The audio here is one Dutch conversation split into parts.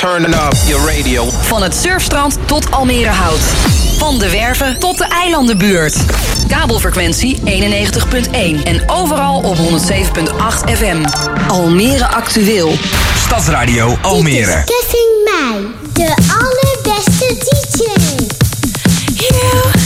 Turning up your radio. Van het surfstrand tot Almere Hout. Van de Werven tot de eilandenbuurt. Kabelfrequentie 91.1 en overal op 107.8 FM. Almere actueel. Stadsradio Almere. Dit is Mij, de allerbeste DJ. You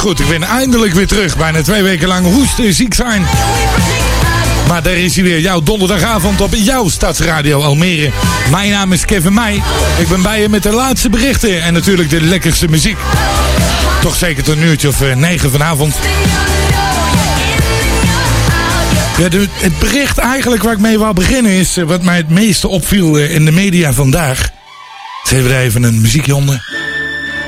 goed. Ik ben eindelijk weer terug. Bijna twee weken lang hoesten, ziek zijn. we. Maar daar is hij weer. Jouw donderdagavond op jouw Stadsradio Almere. Mijn naam is Kevin Meij. Ik ben bij je met de laatste berichten. En natuurlijk de lekkerste muziek. Toch zeker tot een uurtje of eh, negen vanavond. Ja, het bericht eigenlijk waar ik mee wou beginnen is... eh, wat mij het meeste opviel eh, in de media vandaag. Ze hebben er even een muziekje onder.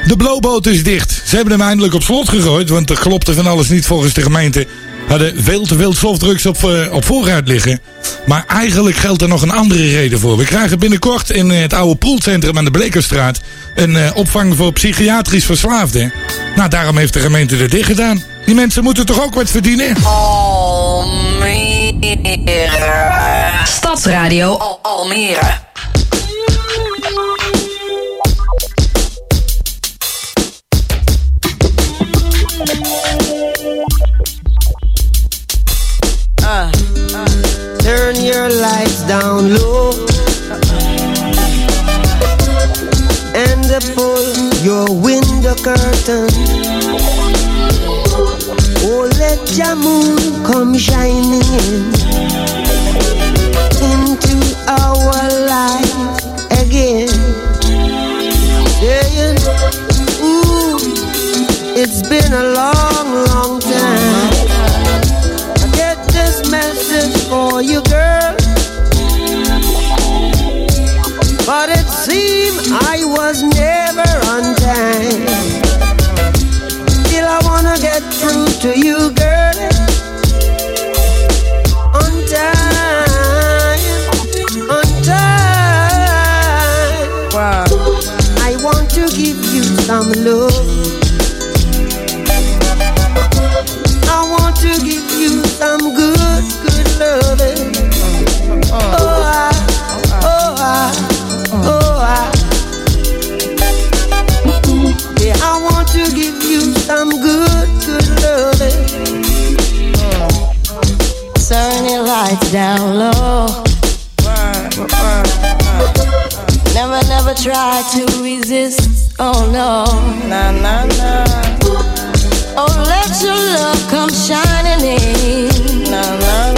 De blowboot is dicht. Ze hebben hem eindelijk op slot gegooid, want er klopte van alles niet volgens de gemeente. Hadden veel te veel softdrugs op, eh, op voorraad liggen. Maar eigenlijk geldt er nog een andere reden voor. We krijgen binnenkort in het oude poolcentrum aan de Blekerstraat een eh, opvang voor psychiatrisch verslaafden. Nou, daarom heeft de gemeente er dicht gedaan. Die mensen moeten toch ook wat verdienen? Almere. Stadsradio Al- Almere. Your lights down low and pull your window curtain. Oh, let your moon come shining in into our life again. Saying, ooh, it's been a long, long to you, down low. Never, never try to resist. Oh no. Nah, nah, nah. Oh, let your love come shining in. Nah, nah.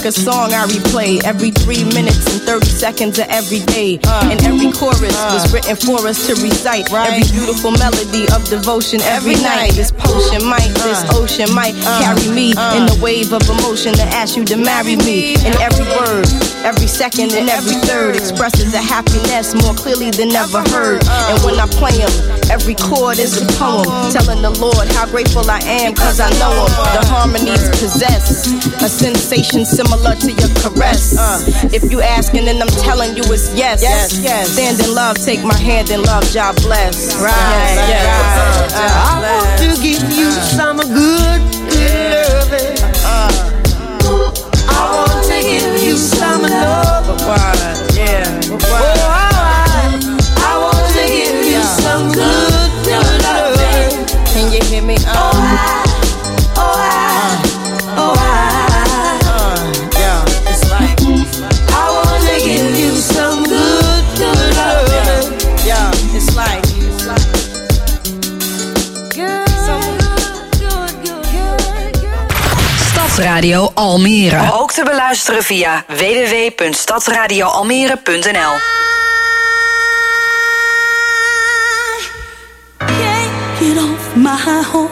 Like a song I replay. Every three minutes and 30 seconds of every day. Uh. and every chorus uh. was written for us to recite. Every beautiful melody of devotion every, night. This potion might, uh. this ocean might carry me in the wave of emotion to ask you to marry me. And every word, every second, and every third expresses a happiness more clearly than ever heard. And when I play them, every chord is a poem telling the Lord how grateful I am cause I know him. The harmonies possess a sensation similar to your caress. Uh. If you asking and I'm telling you it's yes. Yes, yes. Stand in love, take my hand in love, God bless. Right, yes, uh. I want to give you some good, good loving. I want to give you some love. Yeah. Oh, I, I want to give you some good, good loving. Can you hear me? Oh, Stadsradio Almere. Ook te beluisteren via www.stadsradioalmere.nl. can't get off my horse,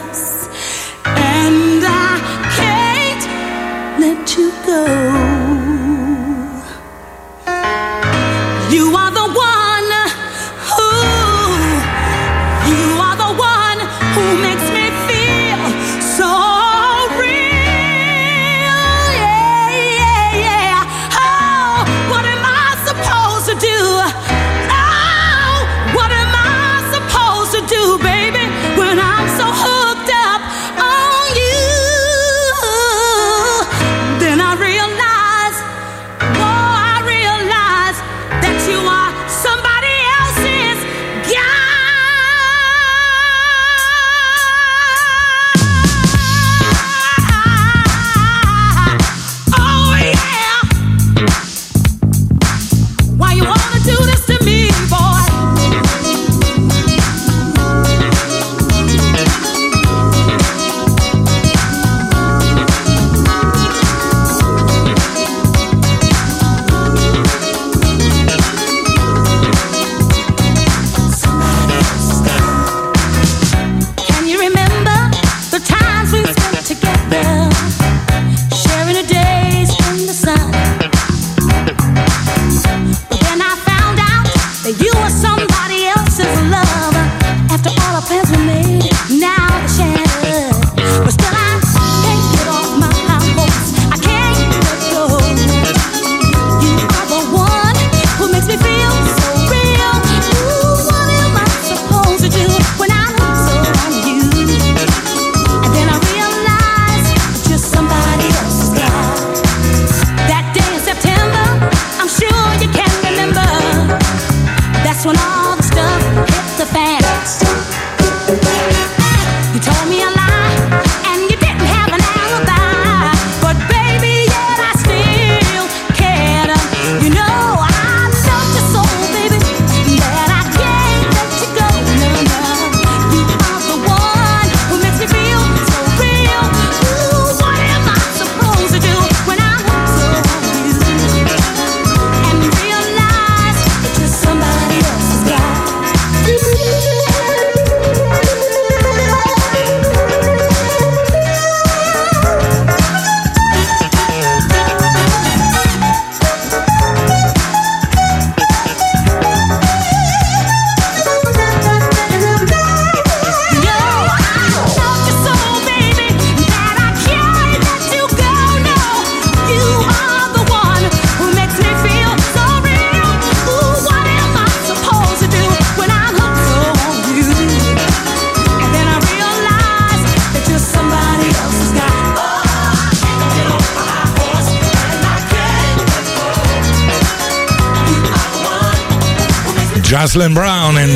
Jocelyn Brown en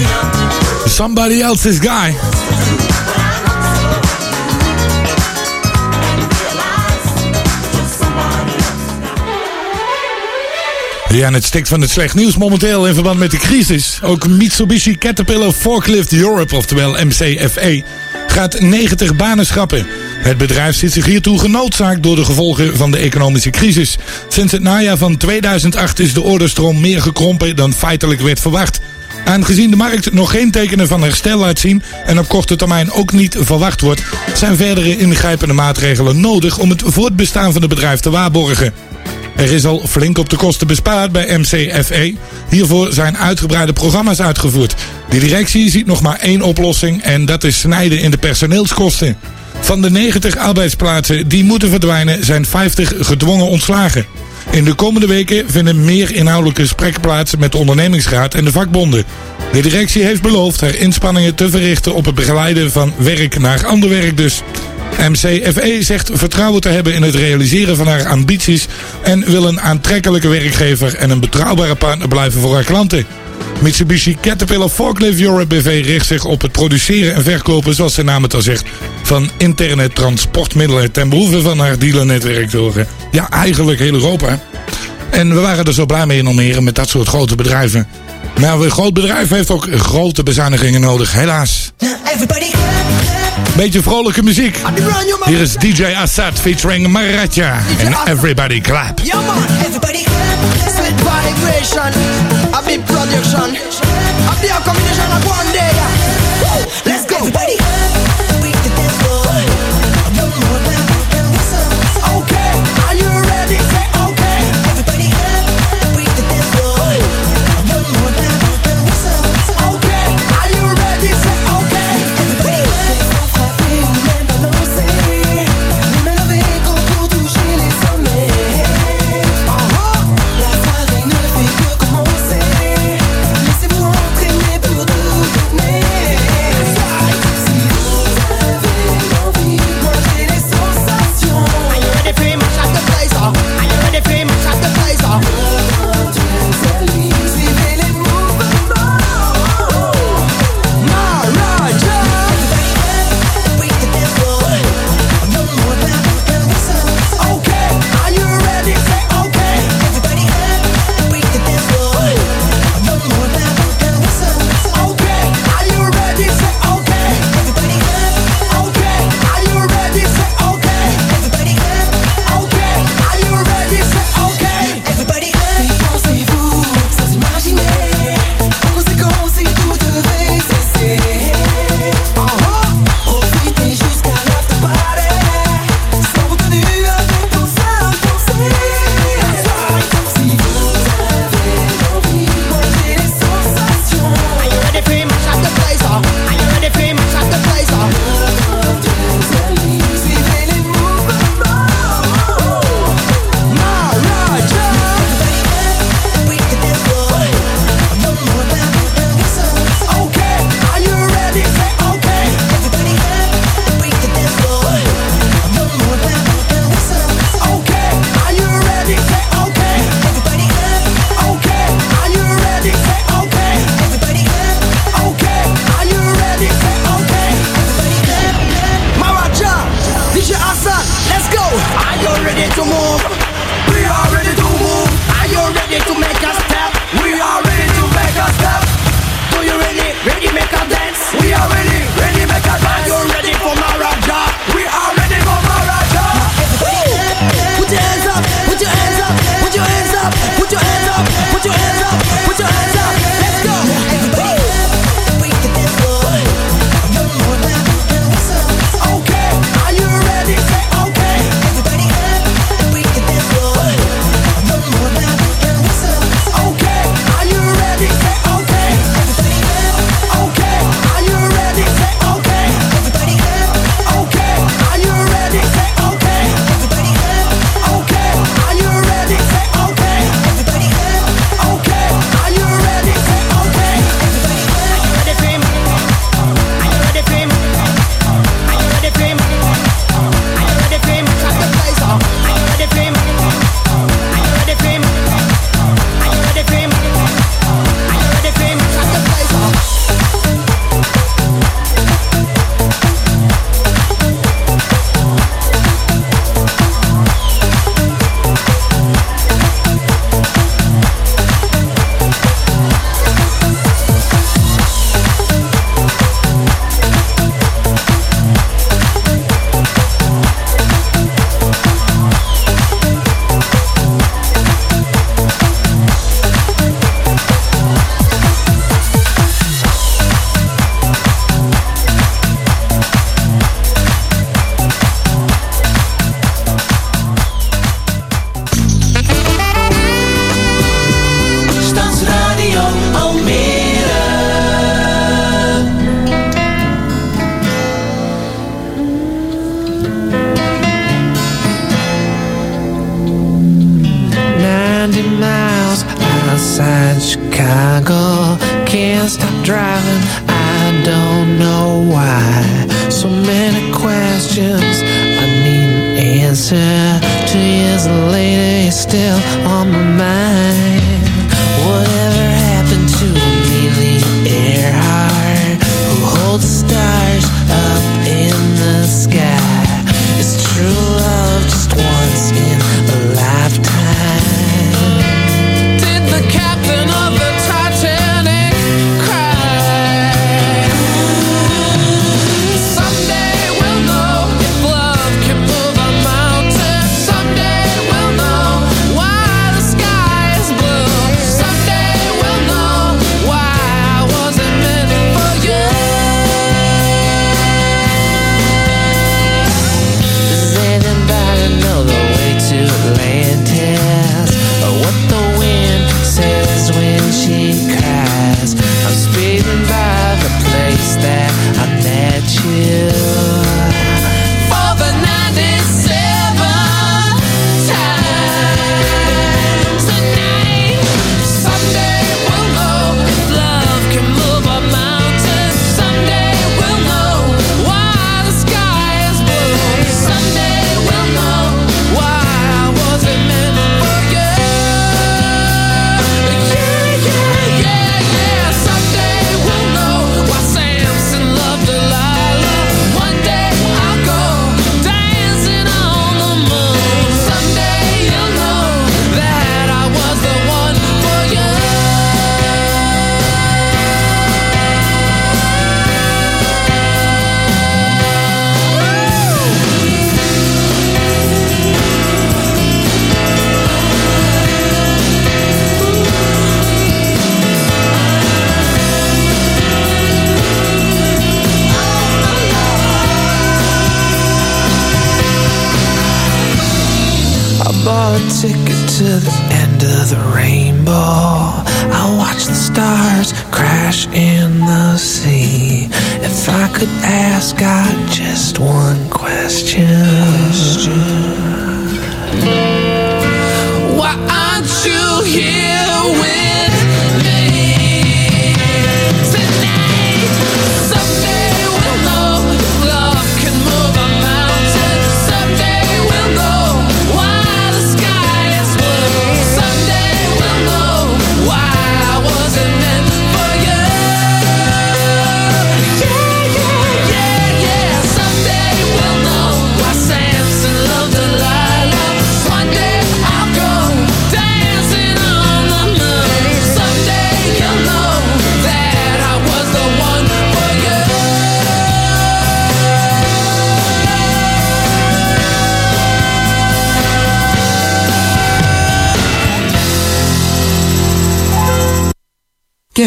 Somebody Else's Guy. Ja, en het stikt van het slecht nieuws momenteel in verband met de crisis. Ook Mitsubishi Caterpillar Forklift Europe, oftewel MCFE, gaat 90 banen schrappen. Het bedrijf zit zich hiertoe genoodzaakt door de gevolgen van de economische crisis. Sinds het najaar van 2008 is de orderstroom meer gekrompen dan feitelijk werd verwacht. Aangezien de markt nog geen tekenen van herstel laat zien en op korte termijn ook niet verwacht wordt, zijn verdere ingrijpende maatregelen nodig om het voortbestaan van het bedrijf te waarborgen. Er is al flink op de kosten bespaard bij MCFE. Hiervoor zijn uitgebreide programma's uitgevoerd. De directie ziet nog maar één oplossing en dat is snijden in de personeelskosten. Van de 90 arbeidsplaatsen die moeten verdwijnen zijn 50 gedwongen ontslagen. In de komende weken vinden meer inhoudelijke gesprekken plaats met de ondernemingsraad en de vakbonden. De directie heeft beloofd haar inspanningen te verrichten op het begeleiden van werk naar ander werk dus. MCFE zegt vertrouwen te hebben in het realiseren van haar ambities en wil een aantrekkelijke werkgever en een betrouwbare partner blijven voor haar klanten. Mitsubishi Caterpillar Forklift Europe BV richt zich op het produceren en verkopen, zoals de naam het al zegt, van interne transportmiddelen ten behoeve van haar dealernetwerk ja, eigenlijk heel Europa. En we waren er zo blij mee in Almere met dat soort grote bedrijven. Maar een groot bedrijf heeft ook grote bezuinigingen nodig, helaas. Everybody Beetje vrolijke muziek. Hier is DJ Assad featuring Maratja en Everybody Clap. Yeah, man. Everybody clap. Sweet vibration. A big production. A big combination of one day. Let's go. Everybody Okay.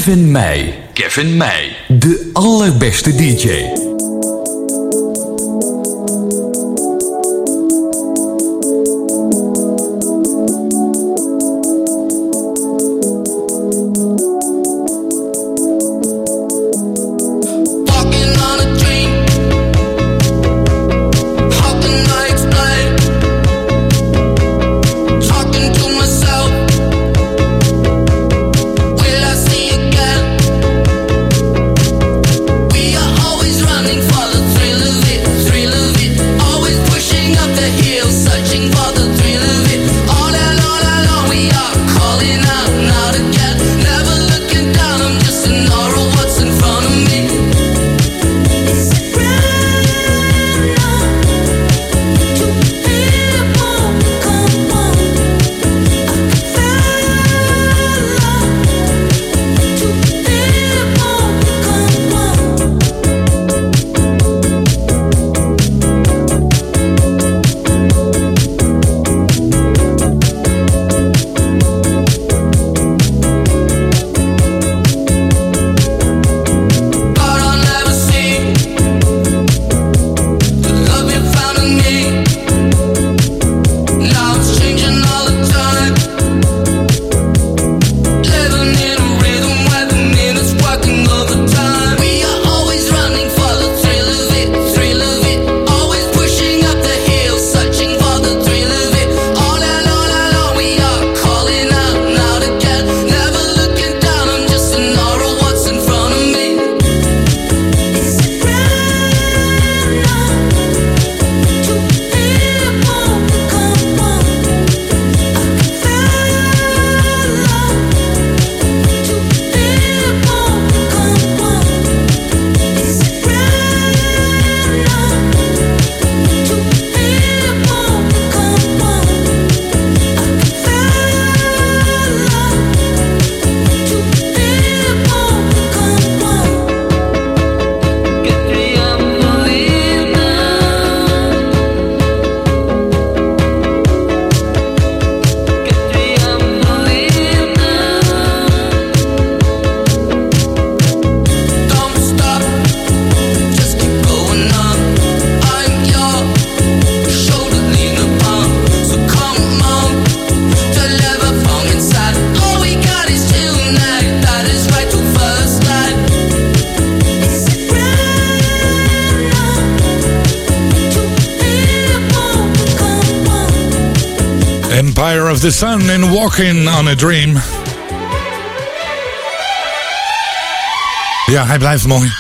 Kevin Meij. Kevin Meij. De allerbeste DJ. Walking on a Dream. Ja, hij blijft mooi.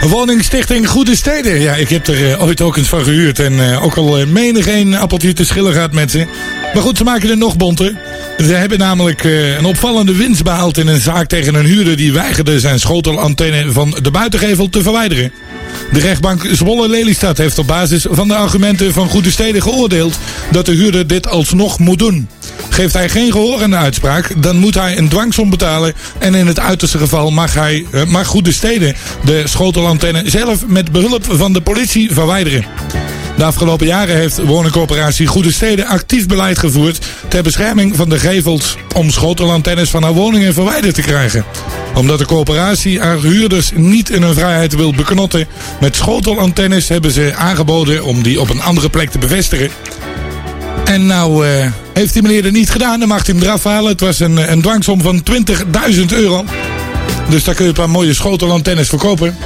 Woningstichting Goede Steden. Ja, ik heb er eh, ooit ook eens van gehuurd. En eh, ook al uh, menig een appeltje te schillen gaat met ze. Maar goed, ze maken er nog bonter. Ze hebben namelijk eh, een opvallende winst behaald in een zaak tegen een huurder die weigerde zijn schotelantenne van de buitengevel te verwijderen. De rechtbank Zwolle-Lelystad heeft op basis van de argumenten van Goede Steden geoordeeld dat de huurder dit alsnog moet doen. Geeft hij geen gehoor aan de uitspraak, dan moet hij een dwangsom betalen. En in het uiterste geval mag, hij, eh, mag Goede Steden de schotelantenne zelf met behulp van de politie verwijderen. De afgelopen jaren heeft woningcorporatie Goede Steden actief beleid gevoerd ter bescherming van de gevels om schotelantennes van haar woningen verwijderd te krijgen. Omdat de corporatie haar huurders niet in hun vrijheid wil beknotten met schotelantennes hebben ze aangeboden om die op een andere plek te bevestigen. En nou uh, heeft die meneer er niet gedaan, dan mag hij hem eraf halen. Het was een, een dwangsom van 20.000 euro. Dus daar kun je een paar mooie schotelantennes verkopen.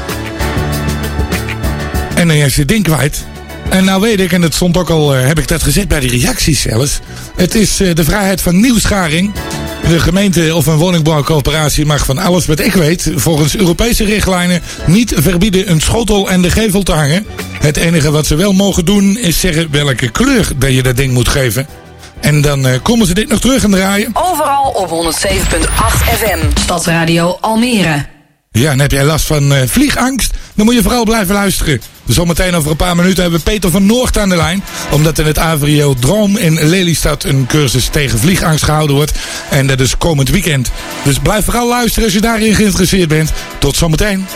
En dan is je ding kwijt. En nou weet ik, en het stond ook al, uh, heb ik dat gezet bij die reacties zelfs. Het is uh, de vrijheid van nieuwsgaring. De gemeente of een woningbouwcoöperatie mag van alles wat ik weet, volgens Europese richtlijnen, niet verbieden een schotel en de gevel te hangen. Het enige wat ze wel mogen doen is zeggen welke kleur dat je dat ding moet geven. En dan uh, komen ze dit nog terug en draaien. Overal op 107.8 FM. Stadsradio Almere. Ja, en heb jij last van uh, vliegangst? Dan moet je vooral blijven luisteren. Zometeen over een paar minuten hebben we Peter van Noord aan de lijn. Omdat in het Avrio Droom in Lelystad een cursus tegen vliegangst gehouden wordt. En dat is komend weekend. Dus blijf vooral luisteren als je daarin geïnteresseerd bent. Tot zometeen.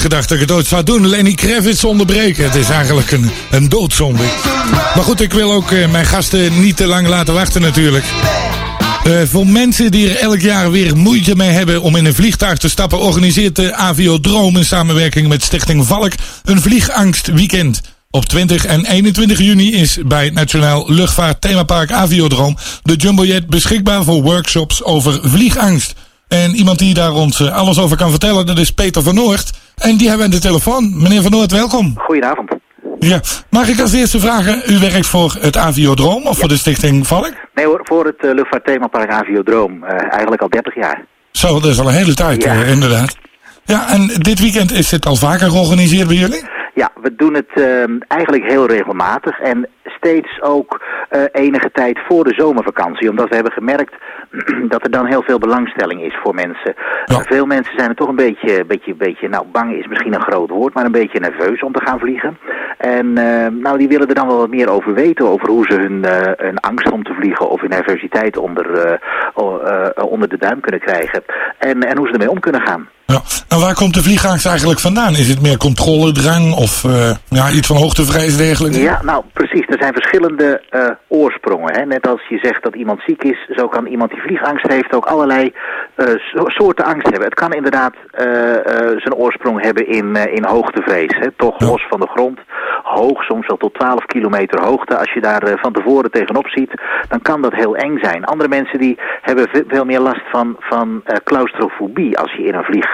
Nooit gedacht dat ik het ooit zou doen. Lenny Kravitz onderbreken. Het is eigenlijk een, een doodzonde. Maar goed, ik wil ook eh, mijn gasten niet te lang laten wachten natuurlijk. Eh, voor mensen die er elk jaar weer moeite mee hebben om in een vliegtuig te stappen, organiseert de Aviodroom in samenwerking met Stichting Valk een vliegangstweekend. Op 20 en 21 juni is bij Nationaal Luchtvaart Themapark Aviodroom de Jumbojet beschikbaar voor workshops over vliegangst. En iemand die daar ons eh, alles over kan vertellen, dat is Peter van Noort. En die hebben we aan de telefoon. Meneer van Noort, welkom. Goedenavond. Ja, mag ik als eerste vragen, u werkt voor het Aviodroom of voor de Stichting Valk? Nee hoor, voor het uh, luchtvaartthemapark Aviodroom. eh, eigenlijk al 30 jaar. Zo, dat is al een hele tijd, Ja. eh, inderdaad. Ja, en dit weekend is het al vaker georganiseerd bij jullie? Ja, we doen het ehm, eigenlijk heel regelmatig en steeds ook eh, enige tijd voor de zomervakantie. Omdat we hebben gemerkt dat er dan heel veel belangstelling is voor mensen. Ja. Eh, veel mensen zijn er toch een beetje, beetje, beetje, nou bang is misschien een groot woord, maar een beetje nerveus om te gaan vliegen. En eh, nou, die willen er dan wel wat meer over weten, over hoe ze hun, hun angst om te vliegen of hun nervositeit onder, onder de duim kunnen krijgen. En, en hoe ze ermee om kunnen gaan. Ja. En waar komt de vliegangst eigenlijk vandaan? Is het meer controledrang of ja, iets van hoogtevrees dergelijke? Ja, nou precies. Zijn verschillende eh, oorsprongen. Hè. Net als je zegt dat iemand ziek is, zo kan iemand die vliegangst heeft ook allerlei eh, so- soorten angst hebben. Het kan inderdaad eh, zijn oorsprong hebben in, in hoogtevrees. Hè. Toch los van de grond, hoog, soms wel tot 12 kilometer hoogte. Als je daar van tevoren tegenop ziet, dan kan dat heel eng zijn. Andere mensen die hebben ve- veel meer last van, van claustrofobie als je in een vlieg,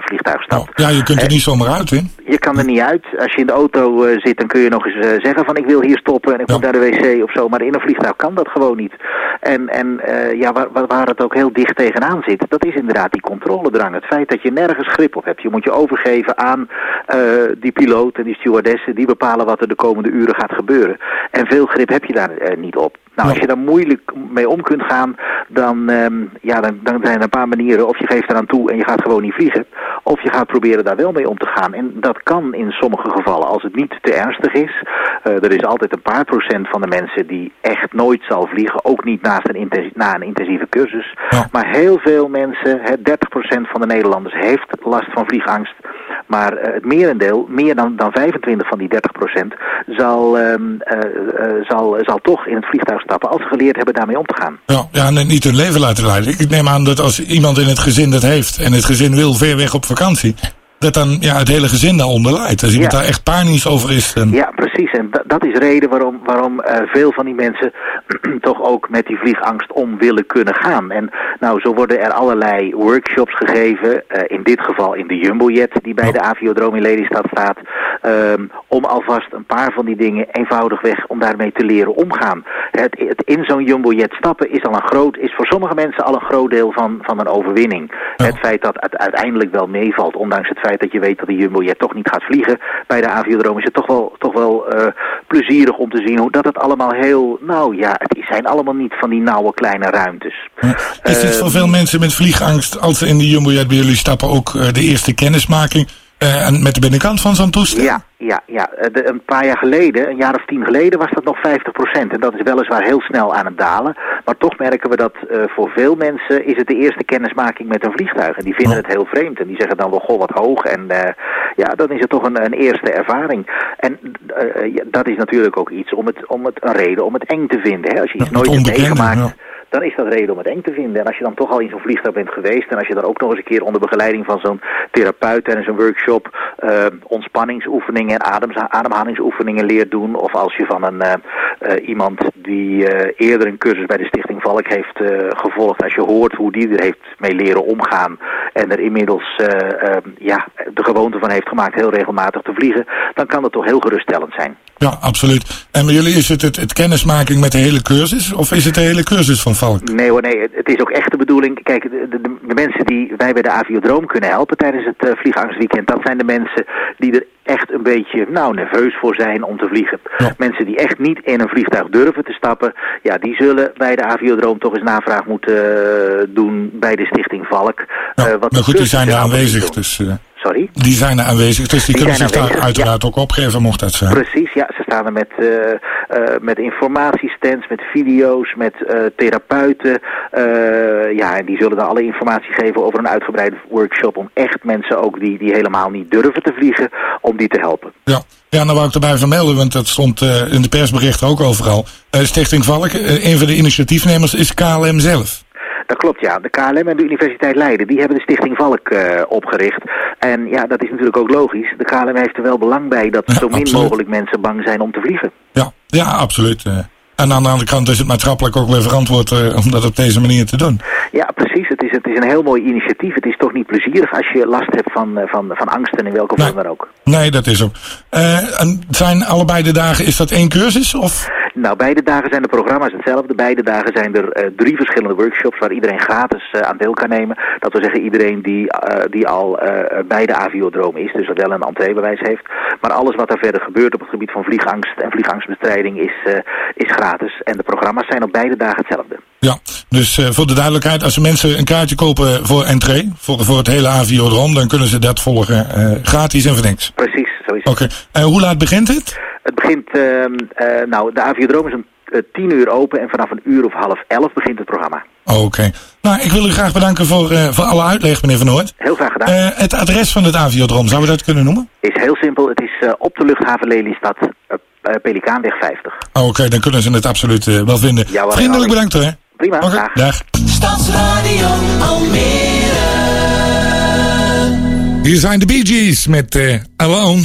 vliegtuig Nou, stapt. ja, je kunt er niet zomaar uit, hè? je kan er niet uit. Als je in de auto zit, dan kun je nog eens zeggen van ik wil hier stoppen en ik Ja. moet naar de wc of zo. Maar in een vliegtuig kan dat gewoon niet. En, en eh, ja, waar, waar- het ook heel dicht tegenaan zit, dat is inderdaad die controledrang. Het feit dat je nergens grip op hebt. Je moet je overgeven aan die piloot en die stewardessen. Die bepalen wat er de komende uren gaat gebeuren. En veel grip heb je daar eh, niet op. Nou, als je daar moeilijk mee om kunt gaan, dan, ehm, ja, dan, dan zijn er een paar manieren. Of je geeft eraan toe en je gaat gewoon niet vliegen. Of je gaat proberen daar wel mee om te gaan. En dat kan in sommige gevallen, als het niet te ernstig is. Eh, er is altijd een paar procent van de mensen die echt nooit zal vliegen. Ook niet naast een na een intensieve cursus. Ja. Maar heel veel mensen, hè, 30% van de Nederlanders heeft last van vliegangst. Maar eh, het merendeel, meer dan, dan 25 van die 30%, zal, ehm, eh, eh, zal, zal toch in het vliegtuig stappen als ze geleerd hebben daarmee om te gaan. Ja, ja, en niet hun leven laten leiden. Ik neem aan dat als iemand in het gezin dat heeft en het gezin wil ver weg op vakantie, dat dan ja, het hele gezin daaronder leidt. Als iemand Ja. daar echt panisch over is, dan... Ja, precies. En da- dat is reden waarom, waarom eh, veel van die mensen toch ook met die vliegangst om willen kunnen gaan. En nou, zo worden er allerlei workshops gegeven, eh, in dit geval in de Jumbojet die bij de Aviodroom in Lelystad staat, ehm, om alvast een paar van die dingen eenvoudigweg om daarmee te leren omgaan. Het, het in zo'n Jumbojet stappen is al een groot, is voor sommige mensen al een groot deel van, van een overwinning. Het feit dat het uiteindelijk wel meevalt, ondanks het feit dat je weet dat die Jumbojet toch niet gaat vliegen bij de Aviodroom, is het toch wel, toch wel eh, plezierig om te zien hoe dat het allemaal heel, nou ja, het zijn allemaal niet van die nauwe kleine ruimtes. Ja. Is dit Eh, voor veel mensen met vliegangst, als ze in de Jumbojet bij jullie stappen, ook eh, de eerste kennismaking en met de binnenkant van zo'n toestel? Ja, ja, ja. Eh, de- een paar jaar geleden, een jaar of tien geleden, was dat nog 50%. En dat is weliswaar heel snel aan het dalen. Maar toch merken we dat eh, voor veel mensen is het de eerste kennismaking met een vliegtuig. En die vinden het heel vreemd. En die zeggen dan wel, goh, wat hoog. En eh, ja, dan is het toch een, een eerste ervaring. En eh, ja, dat is natuurlijk ook iets om het, om het een reden om het eng te vinden. Hè? Als je iets nooit hebt meegemaakt ja. Dan is dat reden om het eng te vinden. En als je dan toch al in zo'n vliegtuig bent geweest... en als je dan ook nog eens een keer onder begeleiding van zo'n therapeut... tijdens een workshop eh, ontspanningsoefeningen en adems- ademhalingsoefeningen leert doen... of als je van een, eh, iemand die eerder een cursus bij de Stichting Valk heeft gevolgd... als je hoort hoe die er heeft mee leren omgaan... en er inmiddels ja, de gewoonte van heeft gemaakt heel regelmatig te vliegen... dan kan dat toch heel geruststellend zijn. Ja, absoluut. En bij jullie is het, het het kennismaking met de hele cursus? Of is het de hele cursus van Valk? Nee hoor, nee, het, is ook echt de bedoeling. Kijk, de, de, de mensen die wij bij de Aviodroom kunnen helpen tijdens het vliegangstweekend, dat zijn de mensen die er echt een beetje, nou, nerveus voor zijn om te vliegen. Mensen die echt niet in een vliegtuig durven te stappen, ja, die zullen bij de Aviodroom toch eens navraag moeten eh, doen bij de Stichting Valk. Ja, Eh, wat maar goed, die zijn er aanwezig. Dus, Sorry? die zijn er aanwezig, dus die, Die kunnen zich daar uiteraard ook opgeven, mocht dat zijn. Precies, ja. Ze staan er met, eh, eh, met informatiestands, met video's, met eh, therapeuten. Ja, en die zullen dan alle informatie geven over een uitgebreide workshop... om echt mensen ook die, die helemaal niet durven te vliegen, om die te helpen. Ja. ja, dan wou ik erbij vermelden, want dat stond in de persberichten ook overal. Stichting Valk, een van de initiatiefnemers is KLM zelf. Dat klopt, ja. De KLM en de Universiteit Leiden, die hebben de Stichting Valk eh, opgericht. En ja, dat is natuurlijk ook logisch. De KLM heeft er wel belang bij dat Ja, zo min absoluut. mogelijk mensen bang zijn om te vliegen. Ja, ja absoluut. eh. En aan de andere kant is het maatschappelijk ook weer verantwoord eh, om dat op deze manier te doen. Ja, precies. Het is, het is een heel mooi initiatief. Het is toch niet plezierig als je last hebt van, van, van angsten in welke vorm dan ook. Nee, dat is ook. En zijn allebei de dagen, is dat één cursus? Of? Nou, beide dagen zijn de programma's hetzelfde. Beide dagen zijn er eh, drie verschillende workshops waar iedereen gratis eh, aan deel kan nemen. Dat wil zeggen iedereen die, eh, die al bij de aviodroom is, dus wel een entreebewijs heeft. Maar alles wat er verder gebeurt op het gebied van vliegangst en vliegangstbestrijding is, is gratis. En de programma's zijn op beide dagen hetzelfde. Ja, dus voor de duidelijkheid, als mensen een kaartje kopen voor entree, voor, voor het hele aviodroom, dan kunnen ze dat volgen gratis en voor niks. Precies, zo is het. Oké, en hoe laat begint het? Het begint, ehm, eh, nou, de aviodroom is om eh, tien uur open en vanaf een uur of half elf begint het programma. Oké. Nou, ik wil u graag bedanken voor, eh, voor alle uitleg, meneer Van Hoort. Heel graag gedaan. Eh, het adres van het aviodroom, zouden we dat kunnen noemen? is heel simpel. Het is eh, op de luchthaven Lelystad, eh, eh, Pelikaanweg 50. Oké, dan kunnen ze het absoluut eh, wel vinden. Ja, Vriendelijk bedankt hoor. hè. Prima, dag. Stadsradio Almere. Hier zijn de Bee Gees met eh, Alone.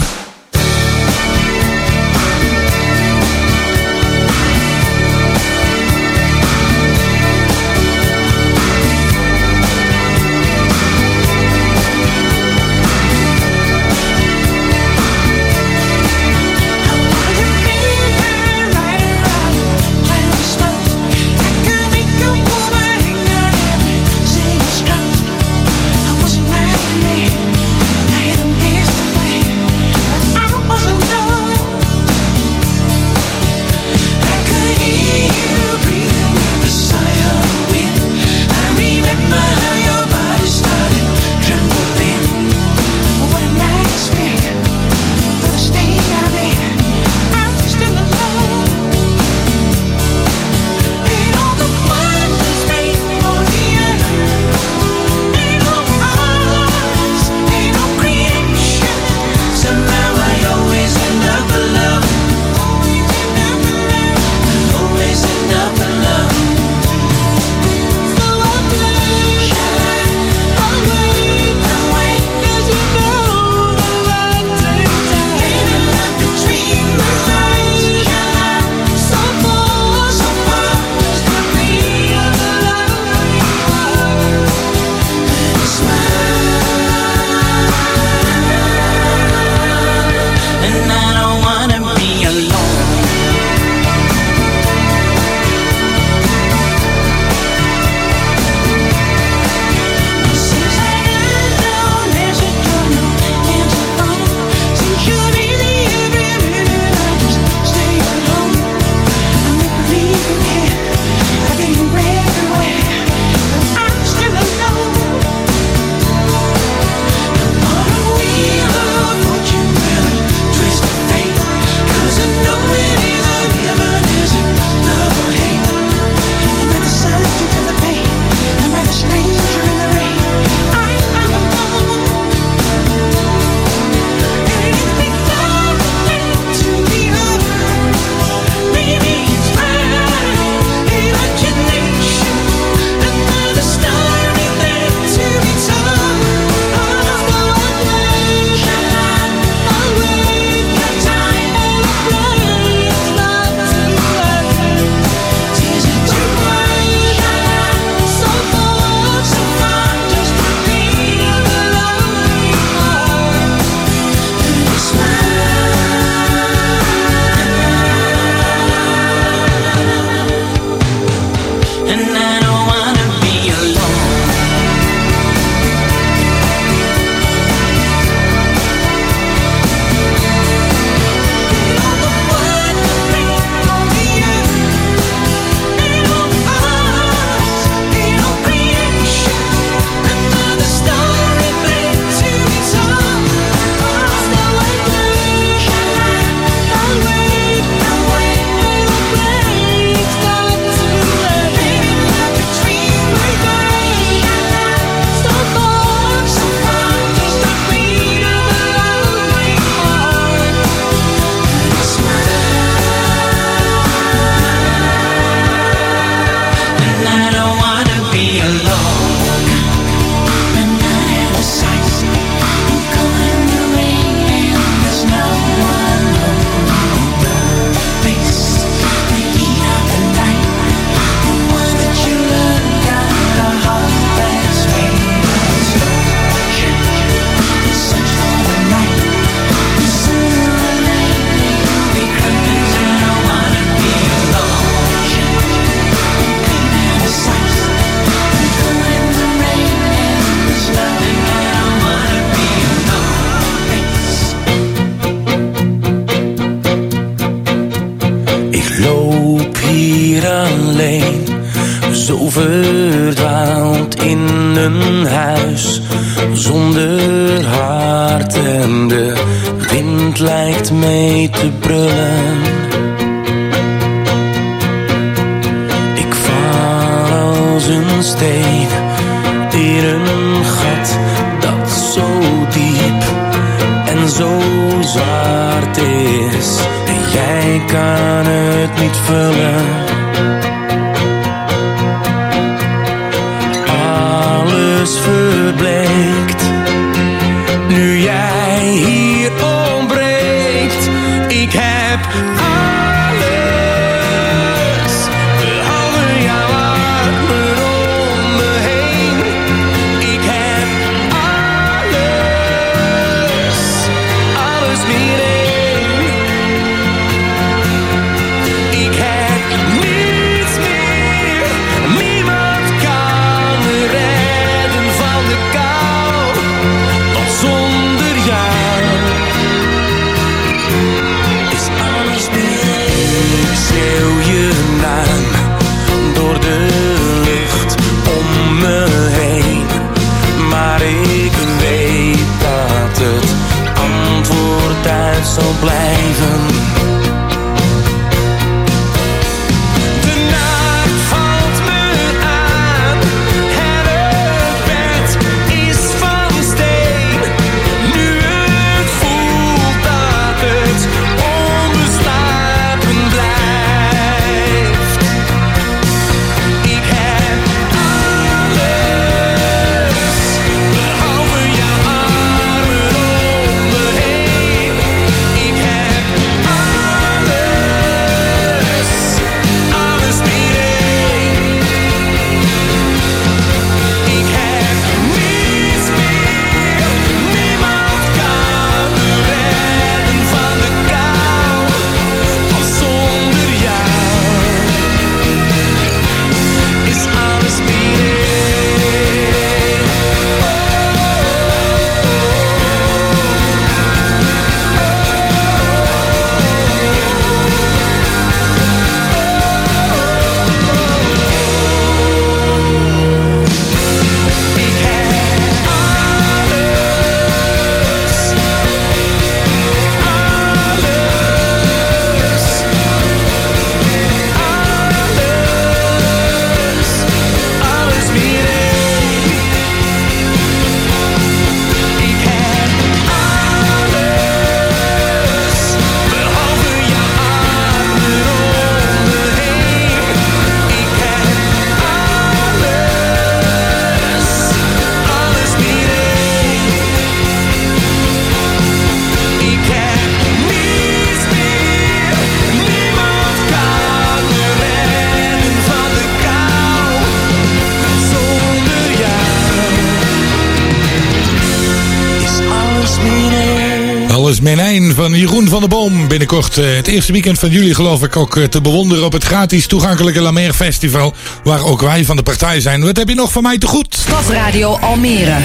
Jeroen van der Boom. Binnenkort eh, het eerste weekend van juli geloof ik ook eh, te bewonderen op het gratis toegankelijke La Mer Festival. Waar ook wij van de partij zijn. Wat heb je nog van mij te goed? Stadsradio Almere.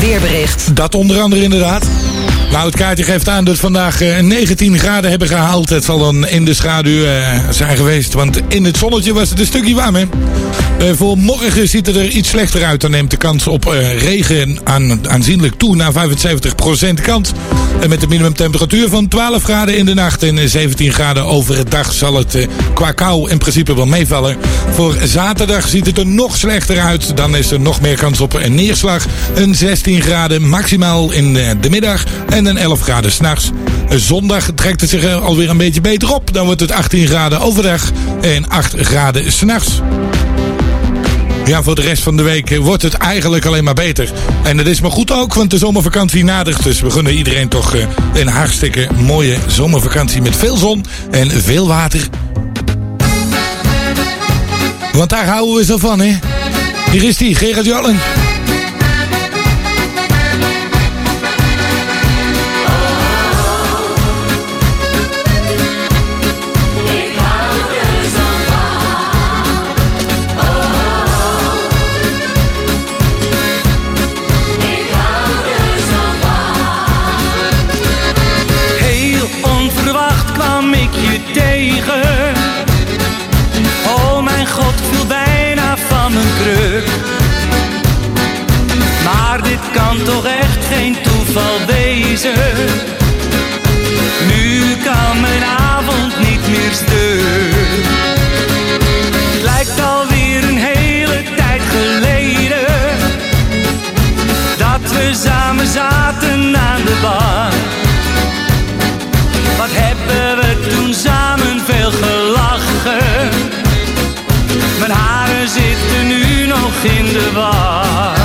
Weerbericht. Dat onder andere inderdaad. Nou, het kaartje geeft aan dat vandaag eh, 19 graden hebben gehaald. Het zal dan in de schaduw eh, zijn geweest. Want in het zonnetje was het een stukje warm, hè? Eh, voor morgen ziet het er iets slechter uit. Dan neemt de kans op eh, regen aan, aanzienlijk toe naar 75% kans. Met een minimumtemperatuur van 12 graden in de nacht en eh, 17 graden overdag zal het eh, qua kou in principe wel meevallen. Voor zaterdag ziet het er nog slechter uit. Dan is er nog meer kans op een neerslag. Een 16 graden maximaal in eh, de middag en een 11 graden s'nachts. Zondag trekt het zich eh, alweer een beetje beter op. Dan wordt het 18 graden overdag en 8 graden s'nachts. Ja, voor de rest van de week wordt het eigenlijk alleen maar beter. En dat is maar goed ook, want de zomervakantie nadert. Dus we gunnen iedereen toch eh, een hartstikke mooie zomervakantie met veel zon en veel water. Want daar houden we zo van, hè? Hier is die, Gerard Jallen. Nu kan mijn avond niet meer stuk. Het lijkt alweer een hele tijd geleden dat we samen zaten aan de bar. Wat hebben we toen samen veel gelachen? Mijn haren zitten nu nog in de war.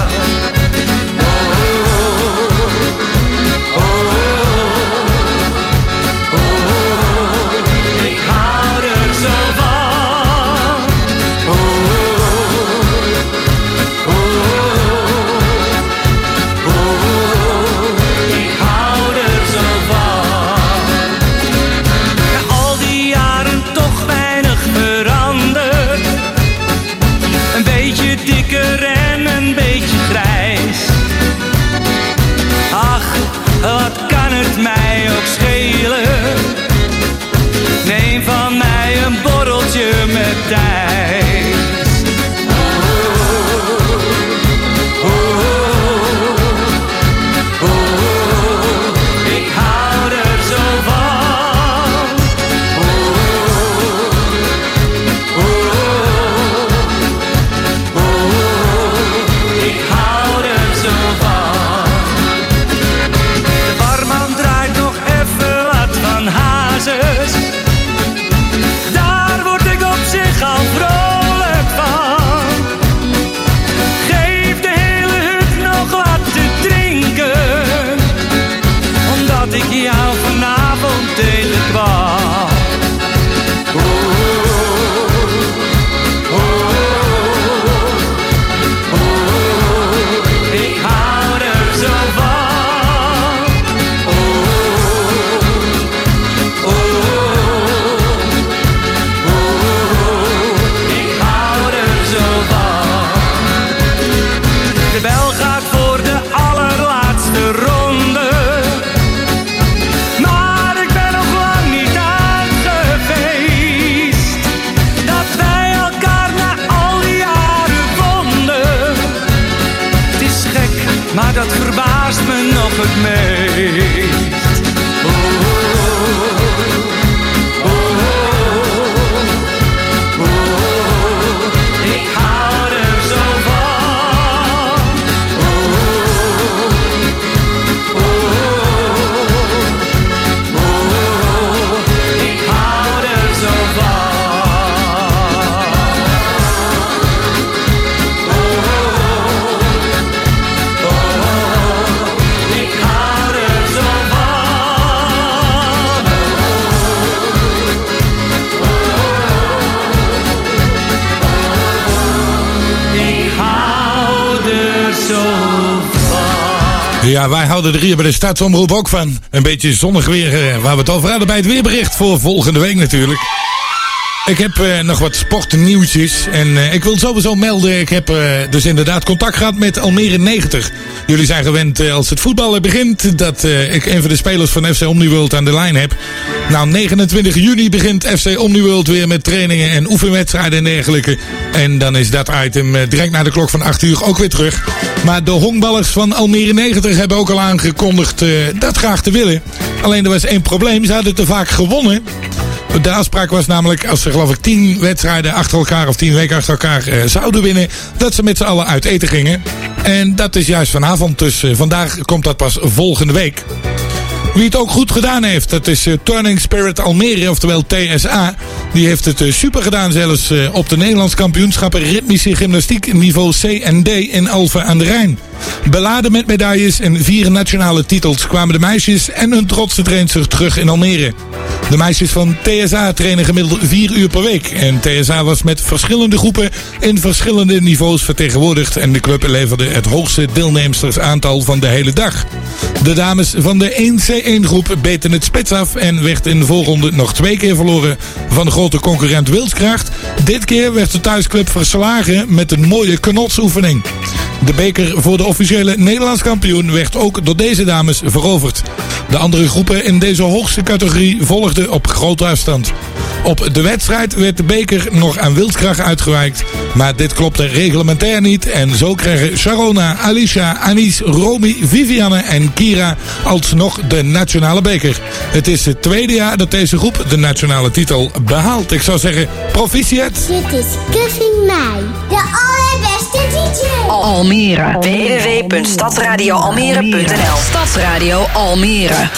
Houden er hier bij de Stadsomroep ook van. Een beetje zonnig weer, eh, waar we het over hadden bij het weerbericht voor volgende week natuurlijk. Ik heb eh, nog wat sportnieuwtjes en eh, ik wil sowieso melden, ik heb dus inderdaad contact gehad met Almere 90. Jullie zijn gewend als het voetballen begint dat ik een van de spelers van FC Omniworld aan de lijn heb. Nou, 29 juni begint FC Omniworld weer met trainingen en oefenwedstrijden en dergelijke. En dan is dat item direct na de klok van 8 uur ook weer terug. Maar de honkballers van Almere 90 hebben ook al aangekondigd eh, dat graag te willen. Alleen er was één probleem, ze hadden te vaak gewonnen. De afspraak was namelijk als ze geloof ik tien wedstrijden achter elkaar of tien weken achter elkaar eh, zouden winnen, dat ze met z'n allen uit eten gingen. En dat is juist vanavond, dus eh, vandaag komt dat pas volgende week. Wie het ook goed gedaan heeft, dat is Turning Spirit Almere, oftewel TSA. Die heeft het eh, super gedaan, zelfs eh, op de Nederlands kampioenschappen ritmische gymnastiek niveau C en D in Alphen aan de Rijn. Beladen met medailles en vier nationale titels kwamen de meisjes en hun trotse trainster terug in Almere. De meisjes van TSA trainen gemiddeld vier uur per week. En TSA was met verschillende groepen in verschillende niveaus vertegenwoordigd. En de club leverde het hoogste deelnemstersaantal van de hele dag. De dames van de 1C1 groep beten het spits af en werd in de voorronde nog twee keer verloren van de grote concurrent Wilskracht. Dit keer werd de thuisclub verslagen met een mooie knotsoefening. De beker voor de officiële Nederlands kampioen werd ook door deze dames veroverd. De andere groepen in deze hoogste categorie volgden op grote afstand. Op de wedstrijd werd de beker nog aan wilskracht uitgereikt. Maar dit klopte reglementair niet. En zo kregen Sharona, Alicia, Anis, Romy, Vivianne en Kira alsnog de nationale beker. Het is het tweede jaar dat deze groep de nationale titel behaalt. Ik zou zeggen, proficiat. Dit is Kevin Mij, de allerbeste. Almere. www.stadsradioalmere.nl Stadsradio Almere.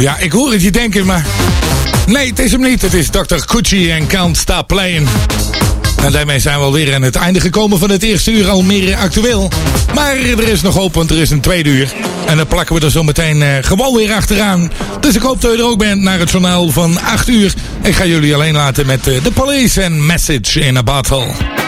Ja, ik hoor het je denken, maar... Nee, het is hem niet. Het is Dr. Gucci en Can't Stop Playing. En daarmee zijn we alweer aan het einde gekomen van het eerste uur Almere Actueel. Maar er is nog hoop, want er is een tweede uur. En dan plakken we er zo meteen eh, gewoon weer achteraan. Dus ik hoop dat u er ook bent naar het journaal van 8 uur. Ik ga jullie alleen laten met eh, The Police en Message in a Bottle.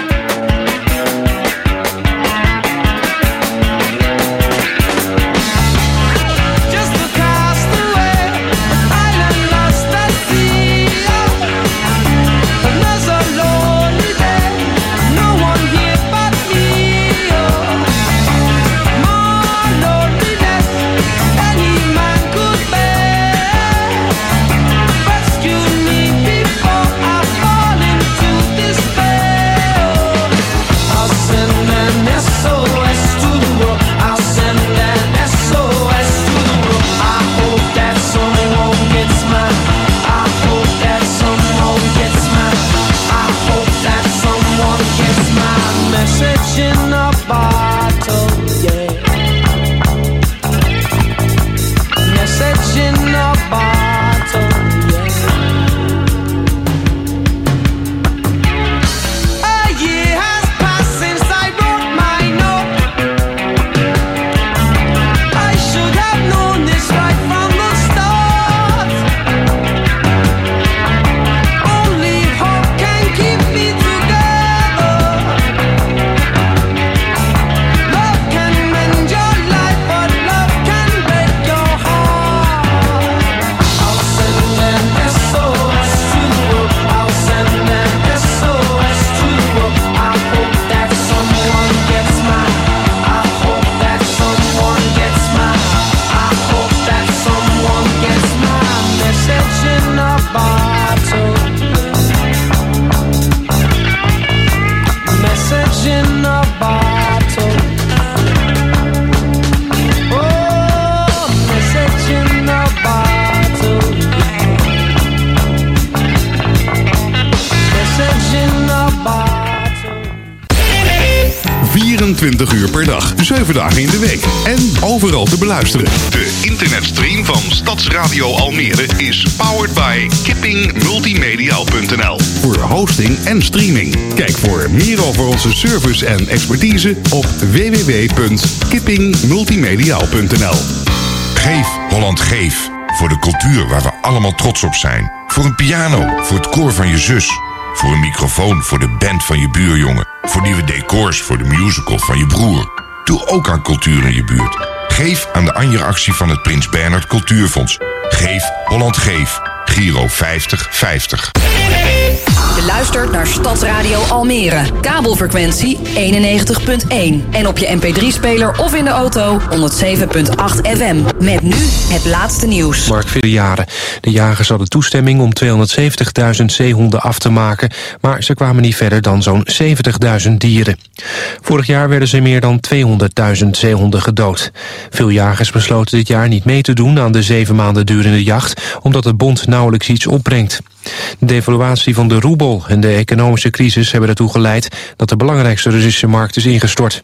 De internetstream van Stadsradio Almere is powered by kippingmultimediaal.nl. Voor hosting en streaming. Kijk voor meer over onze service en expertise op www.kippingmultimediaal.nl. Geef Holland Geef. Voor de cultuur waar we allemaal trots op zijn. Voor een piano, voor het koor van je zus. Voor een microfoon, voor de band van je buurjongen. Voor nieuwe decors, voor de musical van je broer. Doe ook aan cultuur in je buurt. Geef aan de Anja-actie van het Prins Bernhard Cultuurfonds. Geef Holland Geef. Giro 5050. Je luistert naar Stadsradio Almere. Kabelfrequentie 91.1. En op je mp3-speler of in de auto 107.8 FM. Met nu het laatste nieuws. Mark Jaren. De jagers hadden toestemming om 270.000 zeehonden af te maken... maar ze kwamen niet verder dan zo'n 70.000 dieren. Vorig jaar werden ze meer dan 200.000 zeehonden gedood. Veel jagers besloten dit jaar niet mee te doen aan de zeven maanden durende jacht... omdat de bond nauwelijks iets opbrengt. De devaluatie van de roebel en de economische crisis hebben ertoe geleid dat de belangrijkste Russische markt is ingestort.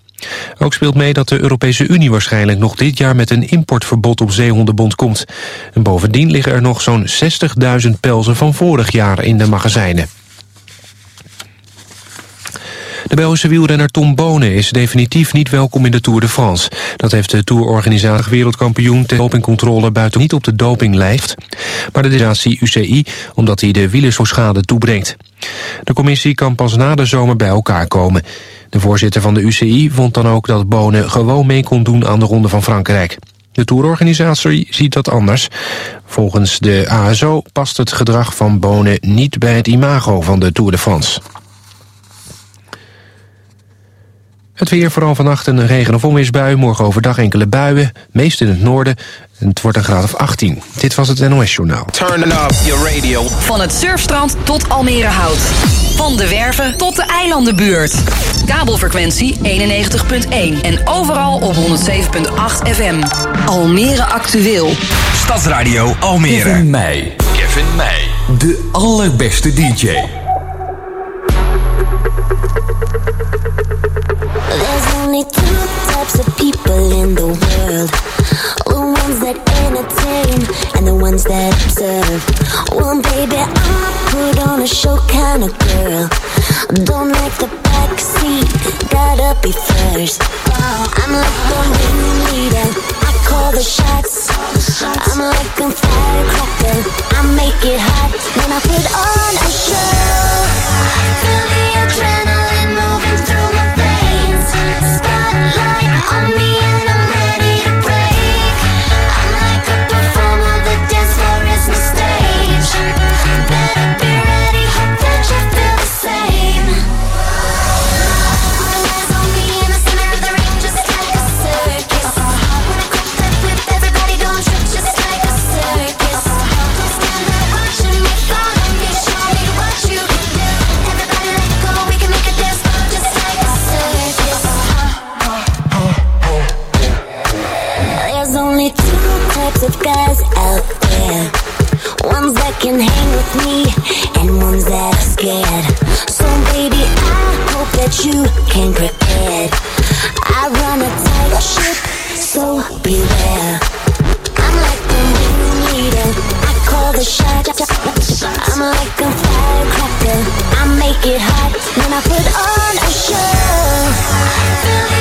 Ook speelt mee dat de Europese Unie waarschijnlijk nog dit jaar met een importverbod op zeehondenbond komt. En bovendien liggen er nog zo'n 60.000 pelzen van vorig jaar in de magazijnen. De Belgische wielrenner Tom Bonen is definitief niet welkom in de Tour de France. Dat heeft de tourorganisatie wereldkampioen ter dopingcontrole buiten niet op de dopinglijst. Maar de organisatie UCI omdat hij de wielers voor schade toebrengt. De commissie kan pas na de zomer bij elkaar komen. De voorzitter van de UCI vond dan ook dat Bonen gewoon mee kon doen aan de Ronde van Frankrijk. De tourorganisatie ziet dat anders. Volgens de ASO past het gedrag van Bonen niet bij het imago van de Tour de France. Het weer, vooral vannacht een regen- of onweersbui. Morgen overdag enkele buien, meest in het noorden. En het wordt een graad of 18. Dit was het NOS Journaal. Turn up your radio. Van het surfstrand tot Almere Hout. Van de Werven tot de eilandenbuurt. Kabelfrequentie 91.1 en overal op 107.8 FM. Almere actueel. Stadsradio Almere. Kevin Meij. Kevin Meij. De allerbeste DJ. People in the world. The ones that entertain and the ones that observe Well, baby, I'm put on a show kind of girl. Don't like the backseat, gotta be first. I'm like the ringleader, I call the shots. I'm like a firecracker, I make it hot. When I put on a show. Feel the adrenaline guys out there. Ones that can hang with me And ones that are scared. So baby, I hope that you can prepare. I run a tight ship, so beware. I'm like the ringleader. I call the shots. I'm like a firecracker. I make it hot When I put on a show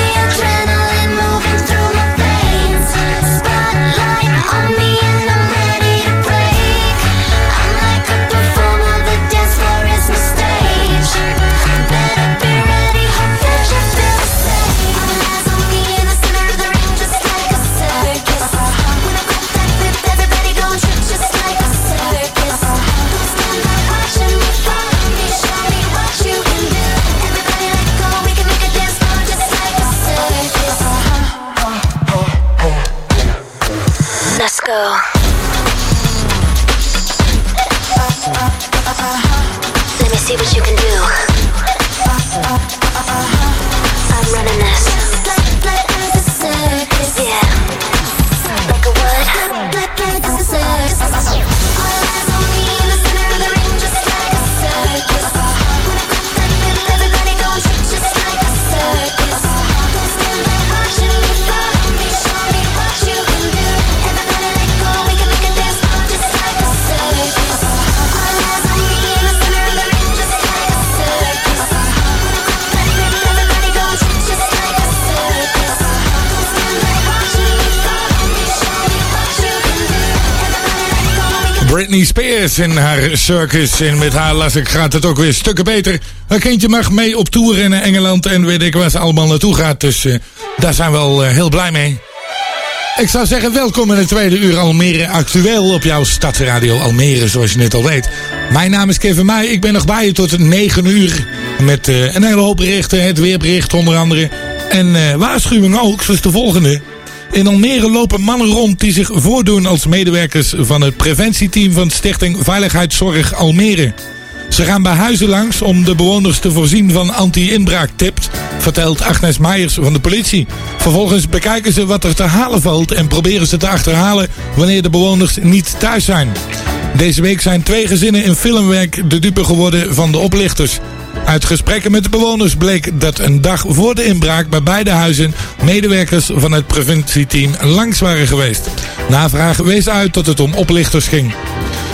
Britney Spears in haar circus. En met haar las ik gaat het ook weer stukken beter. Een kindje mag mee op tour in Engeland en weet ik waar ze allemaal naartoe gaat. Dus eh, daar zijn we wel eh, heel blij mee. Ik zou zeggen, welkom in het tweede uur Almere Actueel op jouw Stadsradio Almere, zoals je net al weet. Mijn naam is Kevin Meij, ik ben nog bij je tot 9 uur. Met eh, een hele hoop berichten, het weerbericht onder andere. En waarschuwing ook, zoals de volgende. In Almere lopen mannen rond die zich voordoen als medewerkers van het preventieteam van Stichting Veiligheidszorg Almere. Ze gaan bij huizen langs om de bewoners te voorzien van anti-inbraaktips, vertelt Agnes Meijers van de politie. Vervolgens bekijken ze wat er te halen valt en proberen ze te achterhalen wanneer de bewoners niet thuis zijn. Deze week zijn twee gezinnen in filmwerk de dupe geworden van de oplichters. Uit gesprekken met de bewoners bleek dat een dag voor de inbraak bij beide huizen medewerkers van het preventieteam langs waren geweest. Navraag wees uit dat het om oplichters ging.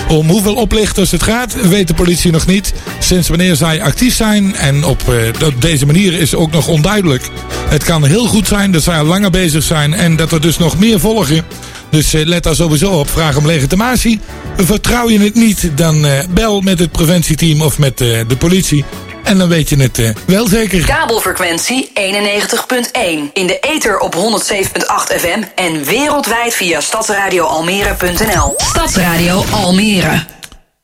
Om hoeveel oplichters het gaat, weet de politie nog niet. Sinds wanneer zij actief zijn en op, eh, deze manier is ook nog onduidelijk. Het kan heel goed zijn dat zij al langer bezig zijn en dat er dus nog meer volgen. Dus eh, let daar sowieso op. Vraag om legitimatie. Vertrouw je het niet, dan eh, bel met het preventieteam of met de politie. En dan weet je het eh, wel zeker. Kabelfrequentie 91.1. In de ether op 107.8 FM en wereldwijd via stadsradioalmere.nl. Stadsradio Almere.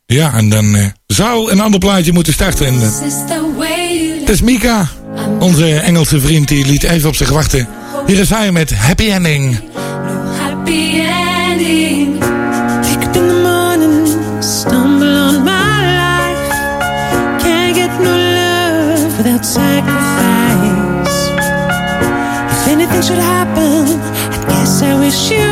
Ja, en dan eh, zou een ander plaatje moeten starten. En, eh, het is Mika, onze Engelse vriend, die liet even op zich wachten. Hier is hij met Happy Ending. happy ending. Wish you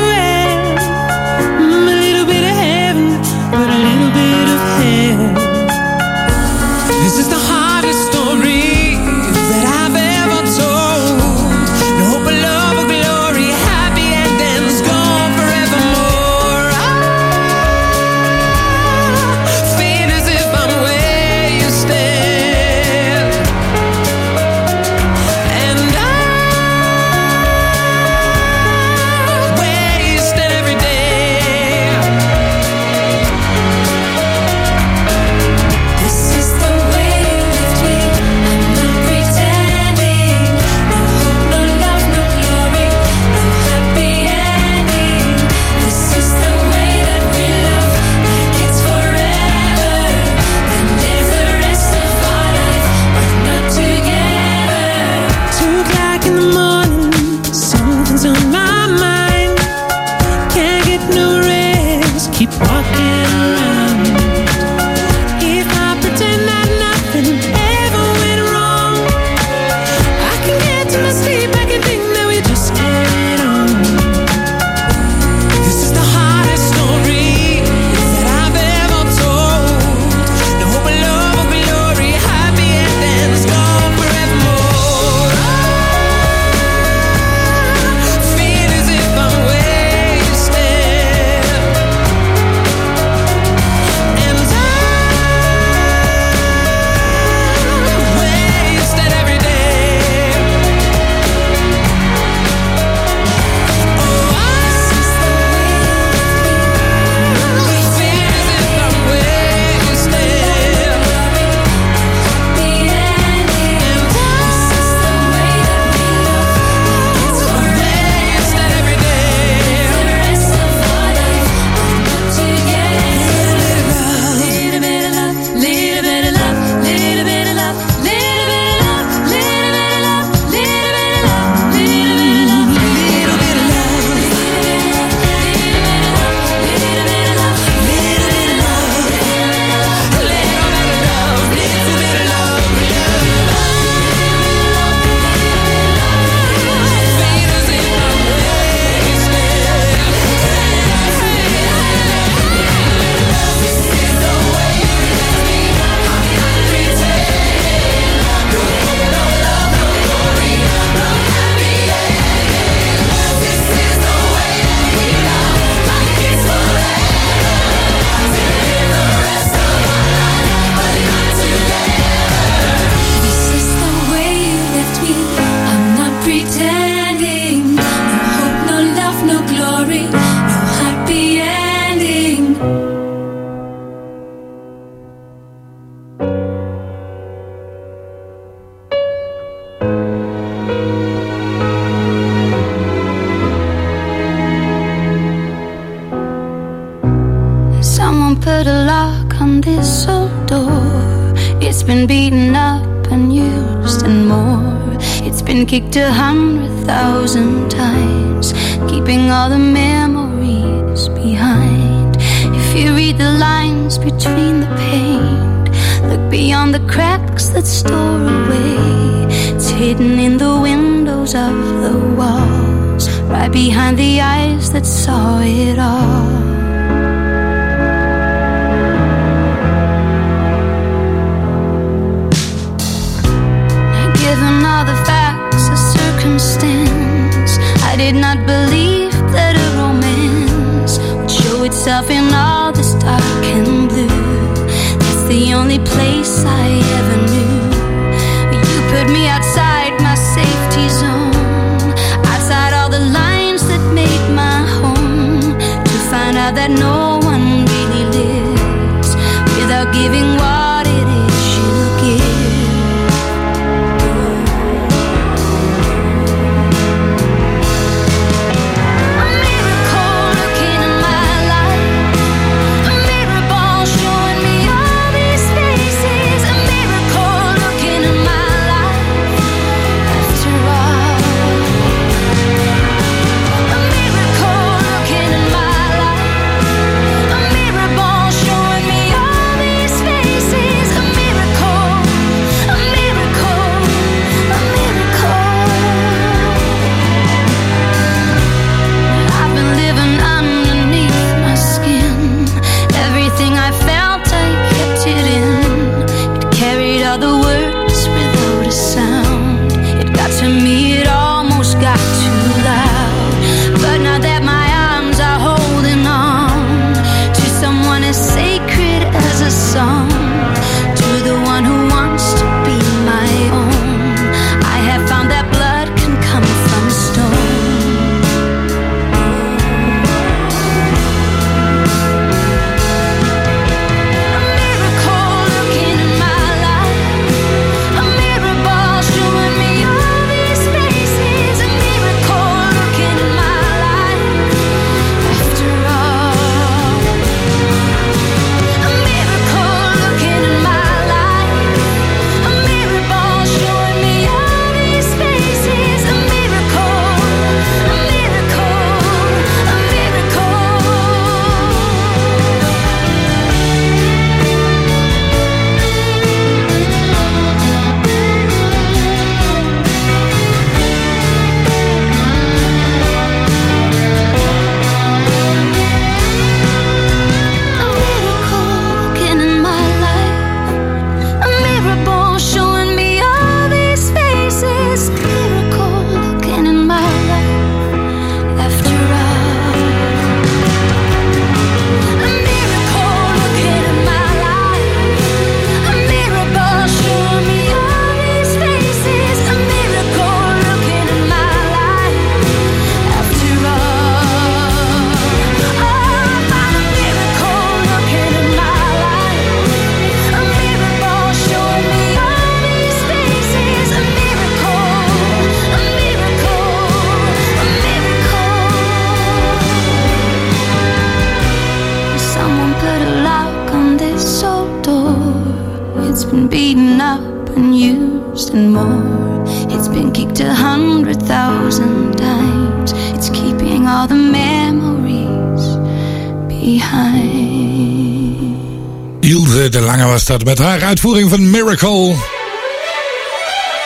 was dat met haar uitvoering van Miracle.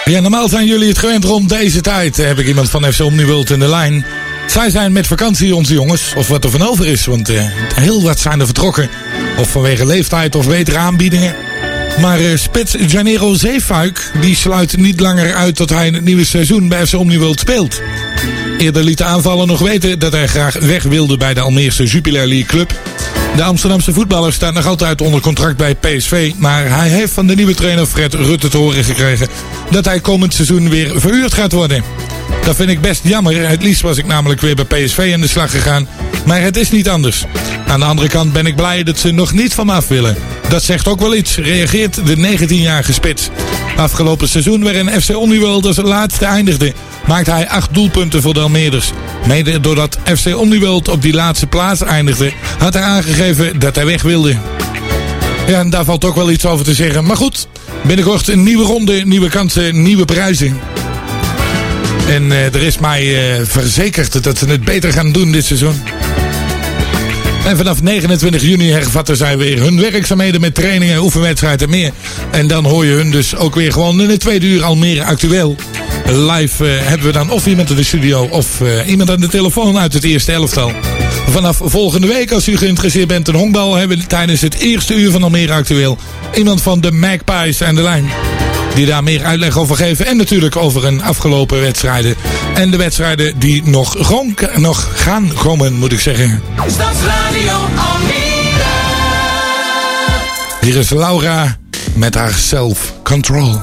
Ja, normaal zijn jullie het gewend rond deze tijd. Heb ik iemand van FC Omniworld in de lijn. Zij zijn met vakantie, onze jongens. Of wat er van over is. Want eh, heel wat zijn er vertrokken. Of vanwege leeftijd of betere aanbiedingen. Maar eh, Spits Janeiro Zeefuik die sluit niet langer uit dat hij in het nieuwe seizoen bij FC Omniworld speelt. Eerder liet de aanvaller nog weten dat hij graag weg wilde bij de Almeerse Jupiler League club. De Amsterdamse voetballer staat nog altijd onder contract bij PSV. Maar hij heeft van de nieuwe trainer Fred Rutte te horen gekregen dat hij komend seizoen weer verhuurd gaat worden. Dat vind ik best jammer. Het liefst was ik namelijk weer bij PSV aan de slag gegaan. Maar het is niet anders. Aan de andere kant ben ik blij dat ze nog niet van me af willen. Dat zegt ook wel iets, reageert de 19-jarige spits. Afgelopen seizoen waarin FC Omniworld als laatste eindigde... maakte hij acht doelpunten voor de Almeerders. Mede doordat FC Omniworld op die laatste plaats eindigde... had hij aangegeven dat hij weg wilde. Ja, en daar valt ook wel iets over te zeggen. Maar goed, binnenkort een nieuwe ronde, nieuwe kansen, nieuwe prijzen. En eh, er is mij eh, verzekerd dat ze het beter gaan doen dit seizoen. En vanaf 29 juni hervatten zij weer hun werkzaamheden met trainingen, oefenwedstrijden en meer. En dan hoor je hun dus ook weer gewoon in het tweede uur Almere actueel. Live eh, hebben we dan of iemand in de studio of eh, iemand aan de telefoon uit het eerste elftal. Vanaf volgende week, als u geïnteresseerd bent in honkbal, hebben we tijdens het eerste uur van Almere actueel iemand van de Magpies aan de lijn. Die daar meer uitleg over geven. En natuurlijk over een afgelopen wedstrijden. En de wedstrijden die nog, gewoon, nog gaan komen, moet ik zeggen. Stadsradio Almere. Hier is Laura met haar self-control.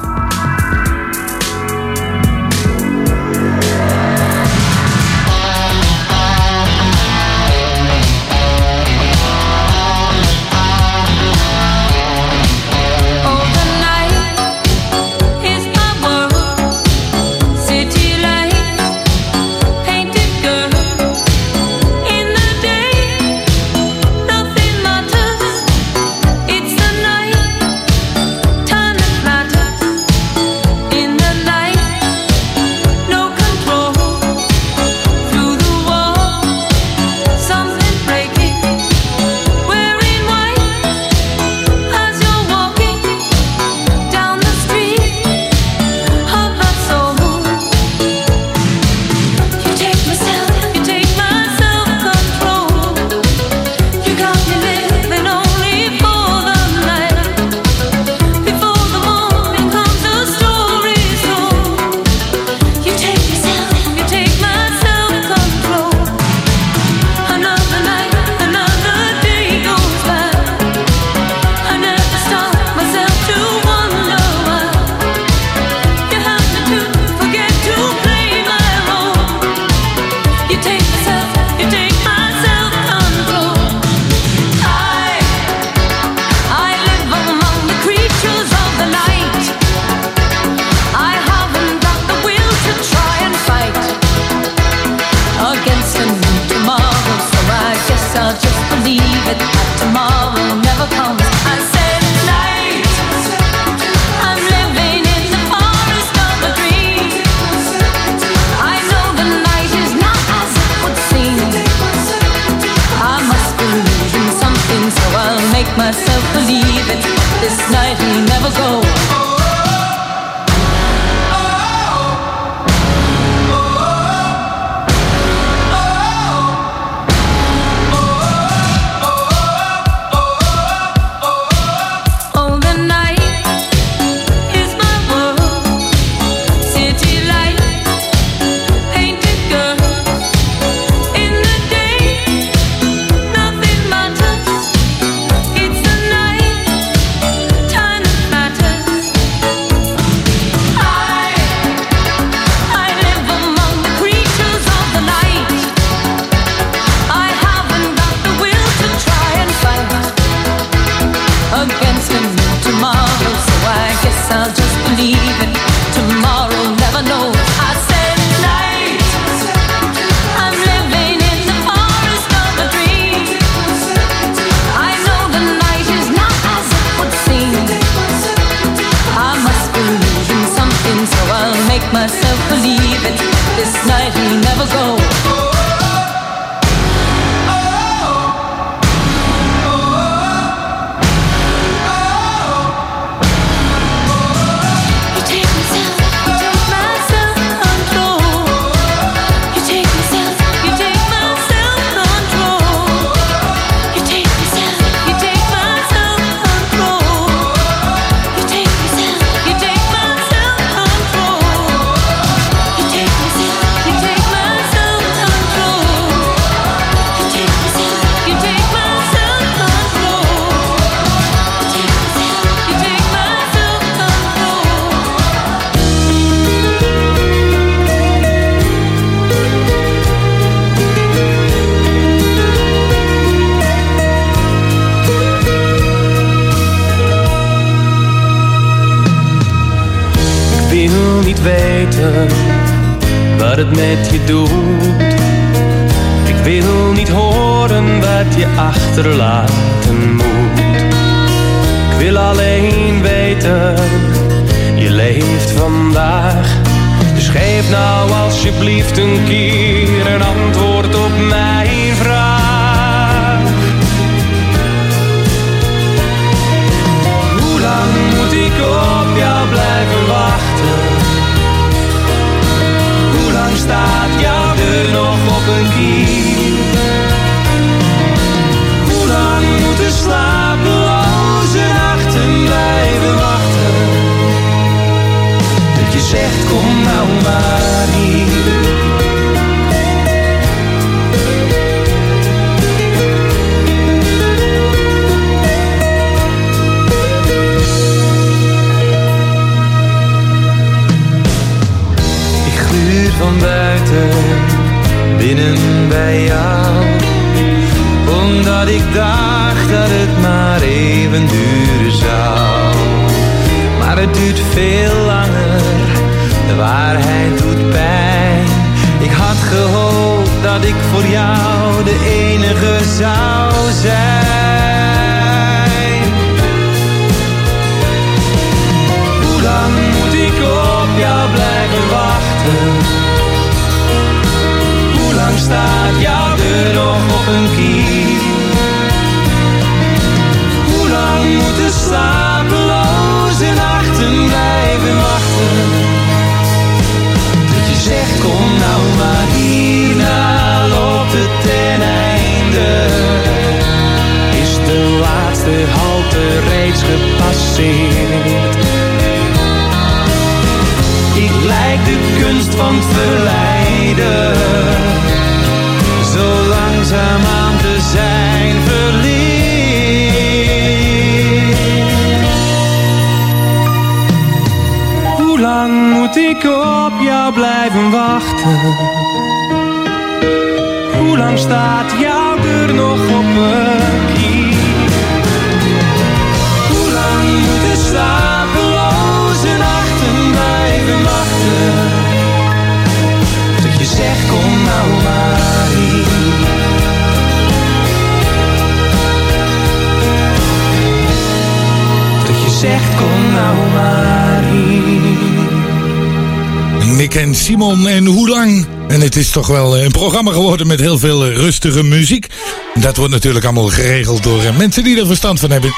Met heel veel eh, rustige muziek. Dat wordt natuurlijk allemaal geregeld door eh, mensen die er verstand van hebben.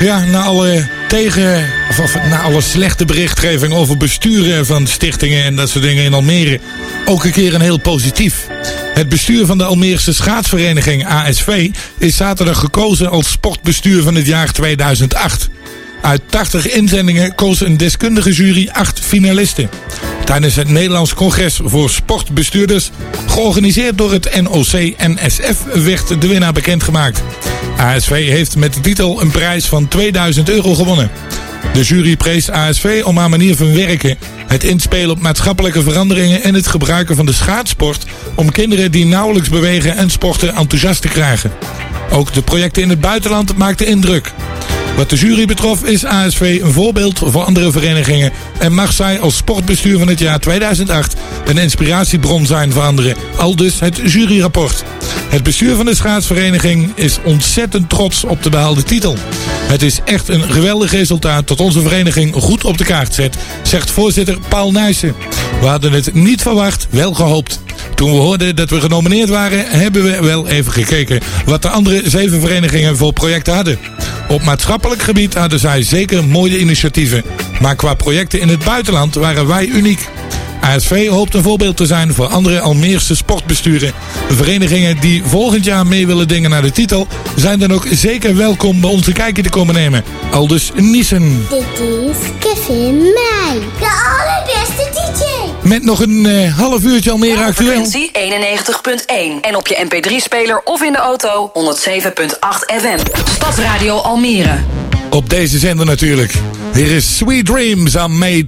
Ja, na alle tegen, of, of na alle slechte berichtgeving over besturen van stichtingen en dat soort dingen in Almere. Ook een keer een heel positief. Het bestuur van de Almeerse schaatsvereniging ASV is zaterdag gekozen als sportbestuur van het jaar 2008. Uit 80 inzendingen koos een deskundige jury acht finalisten. Tijdens het Nederlands Congres voor Sportbestuurders, georganiseerd door het NOC-NSF, werd de winnaar bekendgemaakt. ASV heeft met de titel een prijs van 2000 euro gewonnen. De jury prees ASV om haar manier van werken, het inspelen op maatschappelijke veranderingen en het gebruiken van de schaatsport om kinderen die nauwelijks bewegen en sporten enthousiast te krijgen. Ook de projecten in het buitenland maakten indruk. Wat de jury betrof is ASV een voorbeeld voor andere verenigingen en mag zij als sportbestuur van het jaar 2008 een inspiratiebron zijn voor anderen. Al dus het juryrapport. Het bestuur van de schaatsvereniging is ontzettend trots op de behaalde titel. Het is echt een geweldig resultaat dat onze vereniging goed op de kaart zet, zegt voorzitter Paul Nijssen. We hadden het niet verwacht, wel gehoopt. Toen we hoorden dat we genomineerd waren, hebben we wel even gekeken wat de andere zeven verenigingen voor projecten hadden. Op maatschappelijk gebied hadden zij zeker mooie initiatieven. Maar qua projecten in het buitenland waren wij uniek. ASV hoopt een voorbeeld te zijn voor andere Almeerse sportbesturen. Verenigingen die volgend jaar mee willen dingen naar de titel... zijn dan ook zeker welkom bij ons een kijkje te komen nemen. Aldus Niesen. Dit is Kevin Meij, de allerbeste DJ. Met nog een eh, half uurtje Almere actueel. Frequentie 91.1 en op je mp3-speler of in de auto 107.8 FM. Stadsradio Almere. Op deze zender natuurlijk. Hier is Sweet Dreams are Made.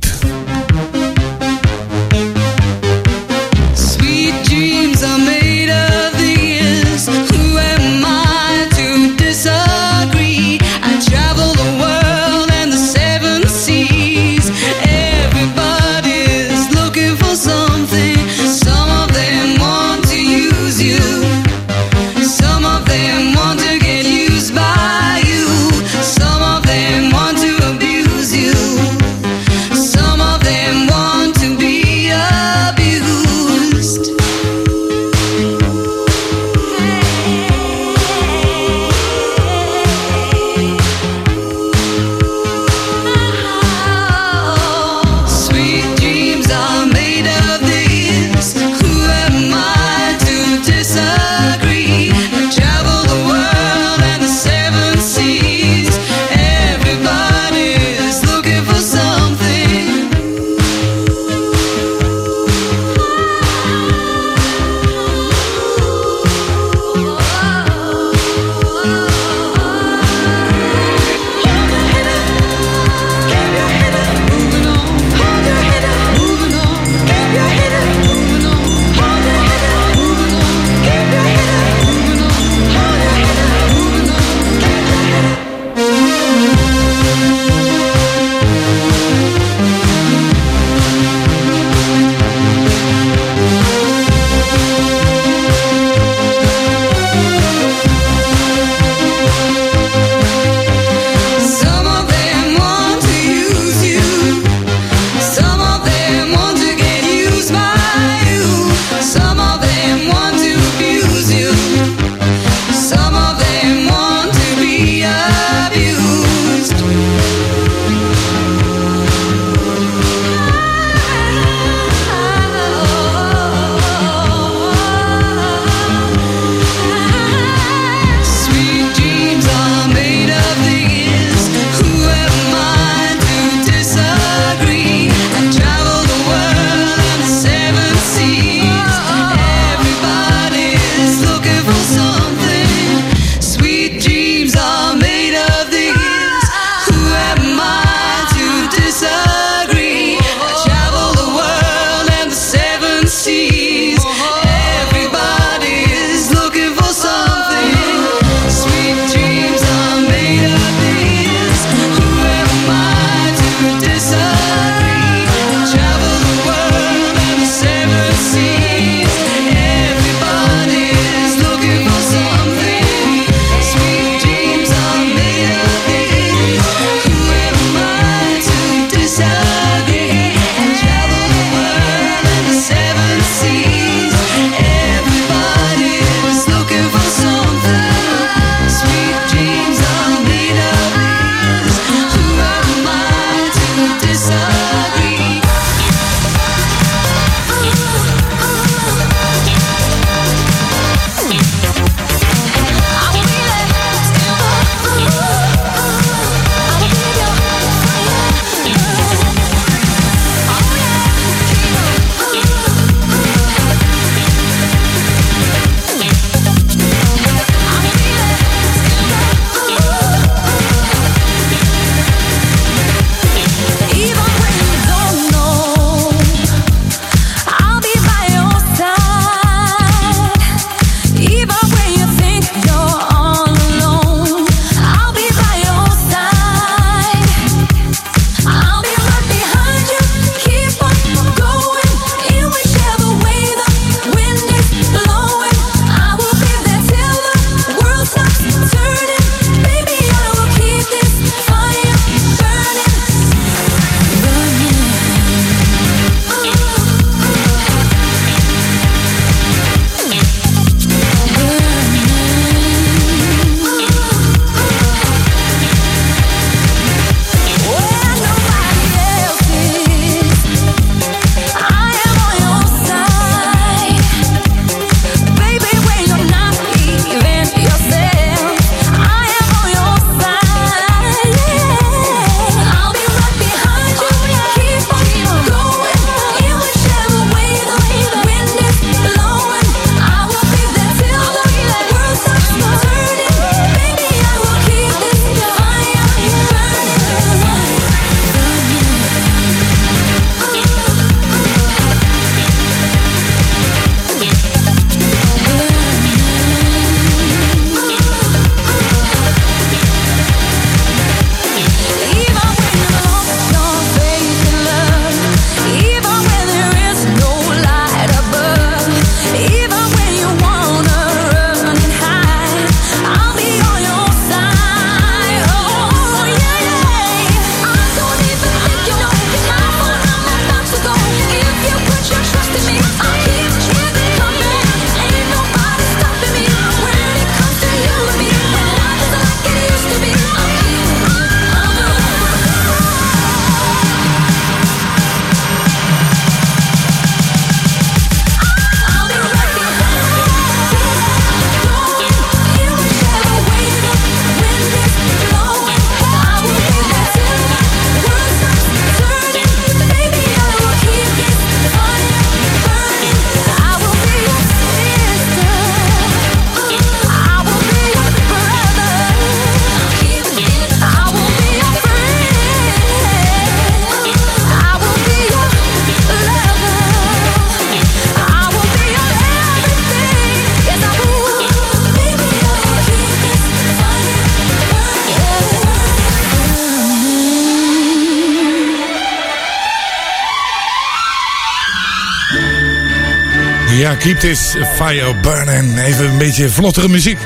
Keep this fire burning. Even een beetje vlottere muziek.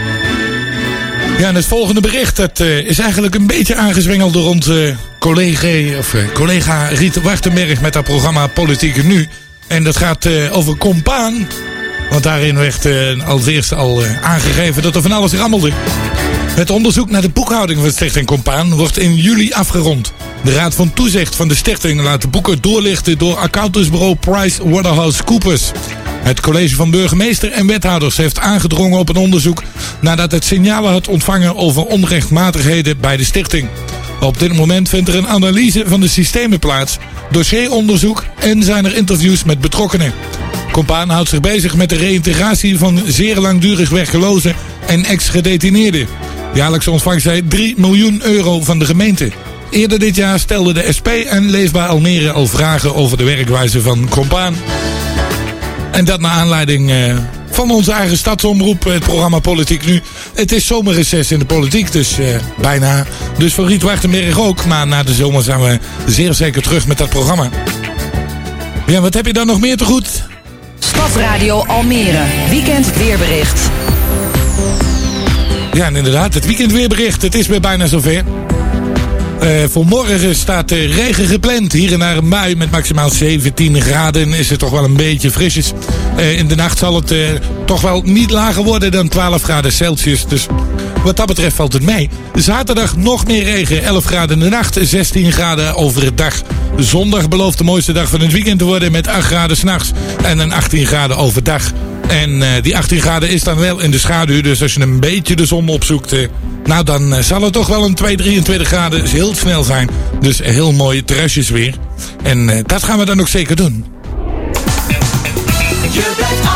Ja, en het volgende bericht dat, eh, is eigenlijk een beetje aangezwengeld door onze collega, of, eh, collega Riet Wartenberg met haar programma Politiek Nu. En dat gaat eh, over Compaan. Want daarin werd als eerste al aangegeven dat er van alles rammelde. Het onderzoek naar de boekhouding van Stichting Compaan wordt in juli afgerond. De Raad van Toezicht van de stichting laat de boeken doorlichten door accountantsbureau PricewaterhouseCoopers. Het college van burgemeester en wethouders heeft aangedrongen op een onderzoek nadat het signalen had ontvangen over onrechtmatigheden bij de stichting. Op dit moment vindt er een analyse van de systemen plaats, dossieronderzoek en zijn er interviews met betrokkenen. Compaan houdt zich bezig met de reïntegratie van zeer langdurig werkgelozen en ex-gedetineerden. Jaarlijks ontvangt zij 3 miljoen euro van de gemeente. Eerder dit jaar stelde de SP en Leefbaar Almere al vragen over de werkwijze van Compaan. En dat naar aanleiding eh, van onze eigen stadsomroep, het programma Politiek Nu. Het is zomerreces in de politiek, dus eh, bijna. Dus voor Riet Wartenberg ook. Maar na de zomer zijn we zeer zeker terug met dat programma. Ja, wat heb je dan nog meer te goed? Stadsradio Almere. Weekend weerbericht. Ja, en inderdaad, het weekendweerbericht. Het is weer bijna zover. Eh voor morgen staat de regen gepland. Hier en daar een bui met maximaal 17 graden. Is het toch wel een beetje frisjes. Eh, in de nacht zal het eh, toch wel niet lager worden dan 12 graden Celsius. Dus Wat dat betreft valt het mee. Zaterdag nog meer regen, 11 graden in de nacht, 16 graden overdag. Zondag belooft de mooiste dag van het weekend te worden met 8 graden s'nachts en een 18 graden overdag. En eh, die 18 graden is dan wel in de schaduw, dus als je een beetje de zon opzoekt, eh, nou dan eh, zal het toch wel een 2, 23 graden heel snel zijn. Dus heel mooi terrasjes weer. En dat gaan we dan ook zeker doen. Je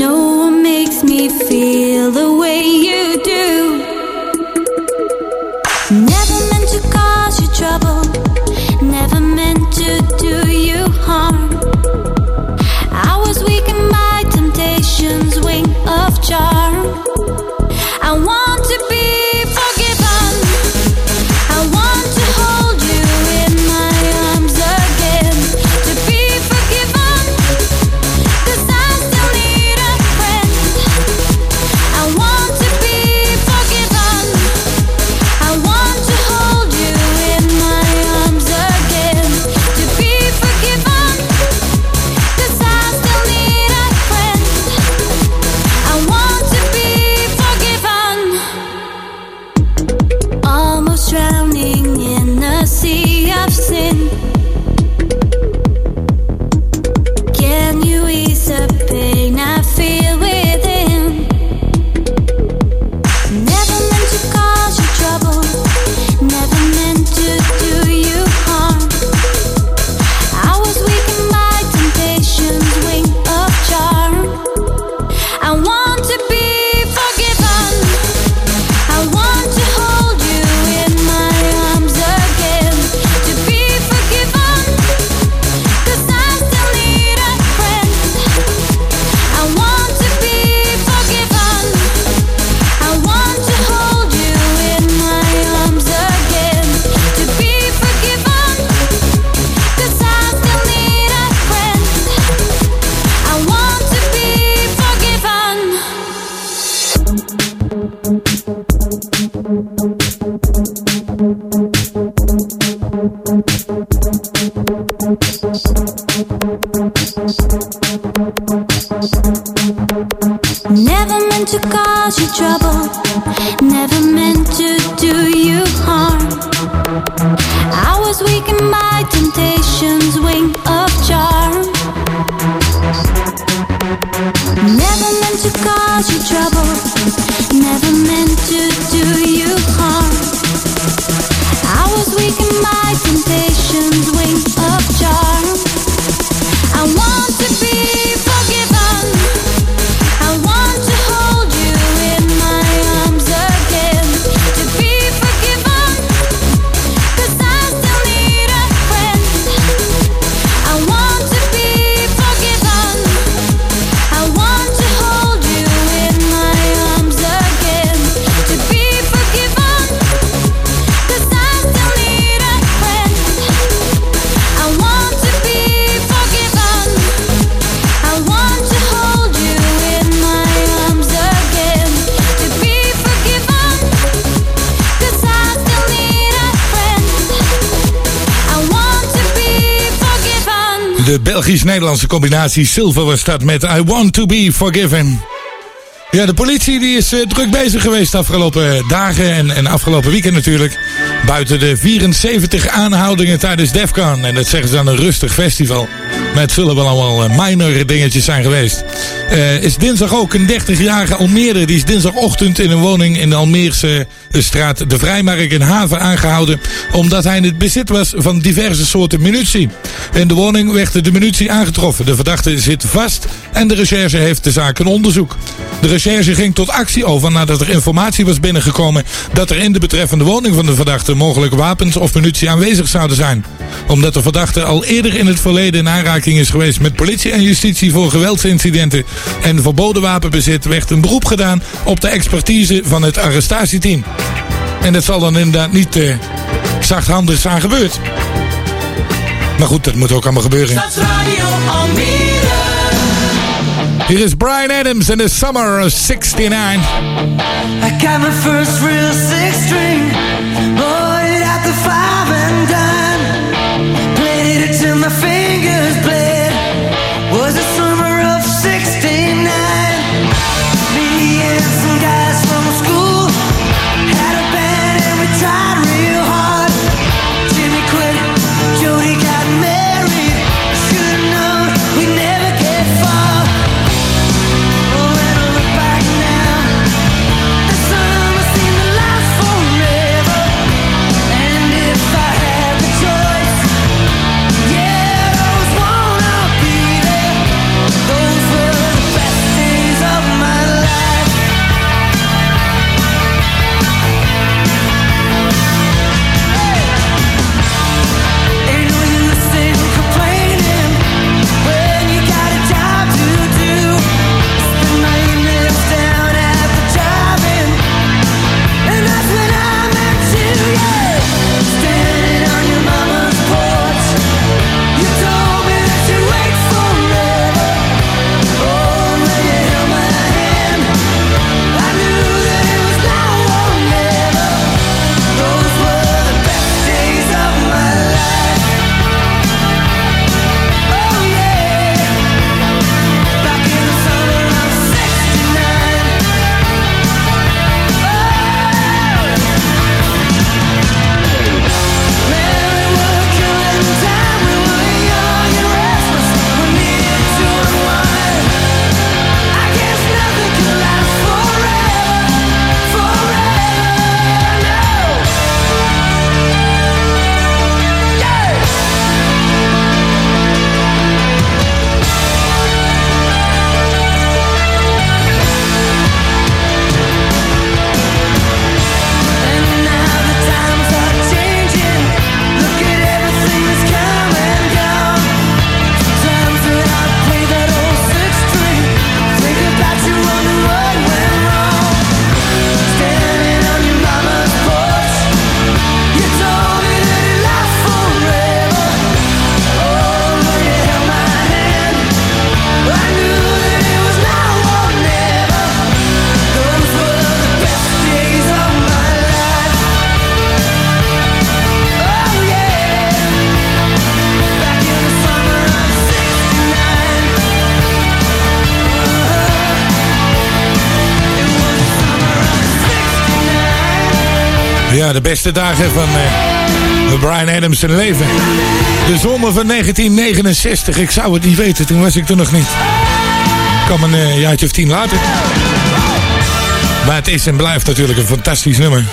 No one makes me feel the way you do. Never meant to cause you trouble, never meant to do you harm. I was temptation's wing of charm. Belgisch-Nederlandse combinatie Silver was dat met I Want To Be Forgiven. Ja, de politie die is eh, druk bezig geweest de afgelopen dagen en, en afgelopen weekend natuurlijk. Buiten de 74 aanhoudingen tijdens Defcon. En dat zeggen ze dan een rustig festival. Maar het zullen wel allemaal eh, minor dingetjes zijn geweest. Eh, is dinsdag ook een 30-jarige Almere. Die is dinsdagochtend in een woning in de Almeerse eh, straat De Vrijmarkt in Haven aangehouden. Omdat hij in het bezit was van diverse soorten munitie. In de woning werd de munitie aangetroffen. De verdachte zit vast en de recherche heeft de zaak in onderzoek. De recherche ging tot actie over nadat er informatie was binnengekomen dat er in de betreffende woning van de verdachte mogelijk wapens of munitie aanwezig zouden zijn. Omdat de verdachte al eerder in het verleden in aanraking is geweest met politie en justitie voor geweldsincidenten en verboden wapenbezit, werd een beroep gedaan op de expertise van het arrestatieteam. En dat zal dan inderdaad niet eh, zachthandig zijn gebeurd. Maar goed, dat moet ook allemaal gebeuren. Stadsradio Almere. Hier is Brian Adams in the summer of 69. I got my first real six string. Bought it at the five and dime. Played it till my fingers De beste dagen van eh, Brian Adams zijn leven. De zomer van 1969. Ik zou het niet weten, toen was ik er nog niet. Ik kwam een eh, jaartje of tien later. Maar het is en blijft natuurlijk een fantastisch nummer.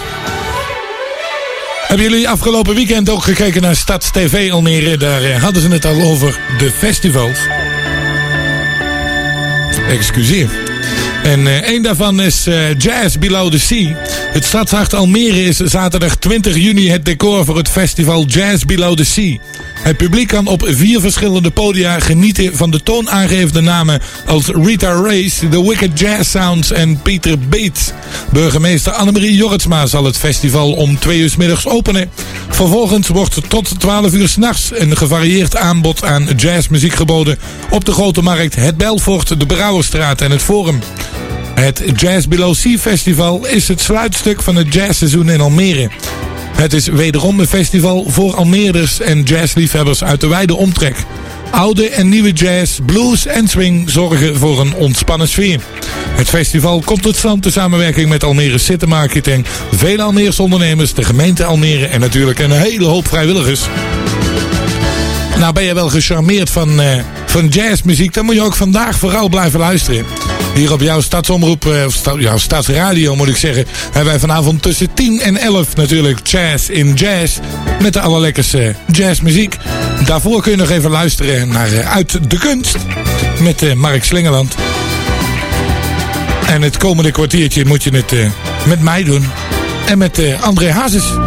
Hebben jullie afgelopen weekend ook gekeken naar Stads TV Almere? Daar eh, hadden ze het al over de festivals. Excuseer. En eh een daarvan is eh, Jazz Below the Sea. Het stadshart Almere is zaterdag 20 juni het decor voor het festival Jazz Below the Sea. Het publiek kan op vier verschillende podia genieten van de toonaangevende namen als Rita Race, The Wicked Jazz Sounds en Peter Bates. Burgemeester Annemarie Jorritsma zal het festival om twee uur middags openen. Vervolgens wordt tot 12 uur s'nachts een gevarieerd aanbod aan jazzmuziek geboden op de Grote Markt, het Belfort, de Brouwerstraat en het Forum. Het Jazz Below Sea Festival is het sluitstuk van het jazzseizoen in Almere. Het is wederom een festival voor Almeerders en jazzliefhebbers uit de wijde omtrek. Oude en nieuwe jazz, blues en swing zorgen voor een ontspannen sfeer. Het festival komt tot stand in samenwerking met Almere City Marketing, vele Almeerse ondernemers, de gemeente Almere en natuurlijk een hele hoop vrijwilligers. Nou, ben je wel gecharmeerd van, eh, van jazzmuziek? Dan moet je ook vandaag vooral blijven luisteren. Hier op jouw stadsomroep, eh, of jouw stadsradio moet ik zeggen, hebben wij vanavond tussen 10 en 11 natuurlijk jazz in jazz. Met de allerlekkerste jazzmuziek. Daarvoor kun je nog even luisteren naar eh, Uit de Kunst met eh, Mark Slingerland. En het komende kwartiertje moet je het met mij doen. En met André Hazes.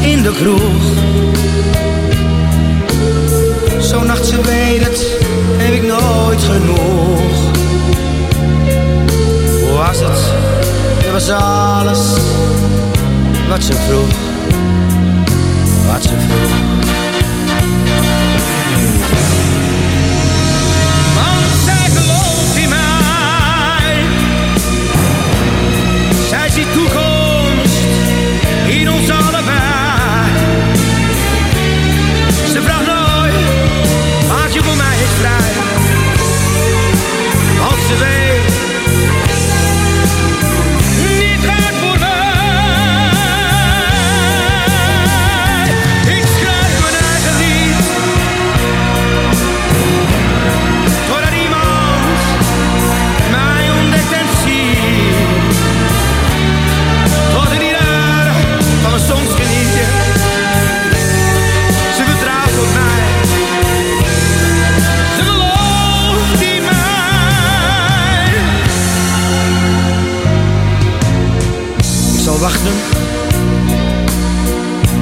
in de kroeg. Zo'n nachtje weet het, heb ik nooit genoeg. Hoe was het? Er was alles wat ze vroeg, wat ze vroeg. extraño.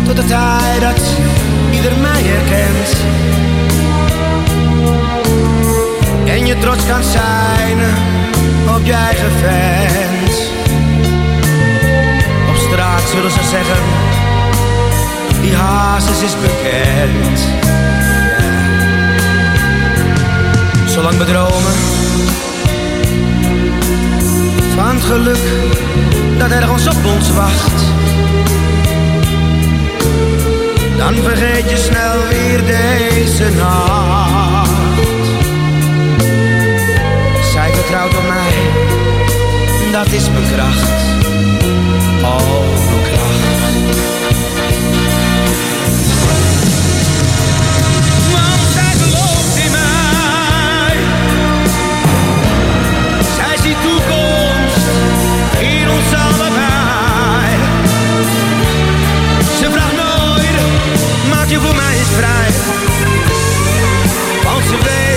tot de tijd dat ieder mij herkent. En je trots kan zijn op je eigen vent. Op straat zullen ze zeggen, die hazes is bekend. Zolang we dromen geluk dat ergens op ons wacht. Dan vergeet je snel weer deze nacht. Zij vertrouwt op mij, dat is mijn kracht. Oh. motivo mais frágil. Bom se ver.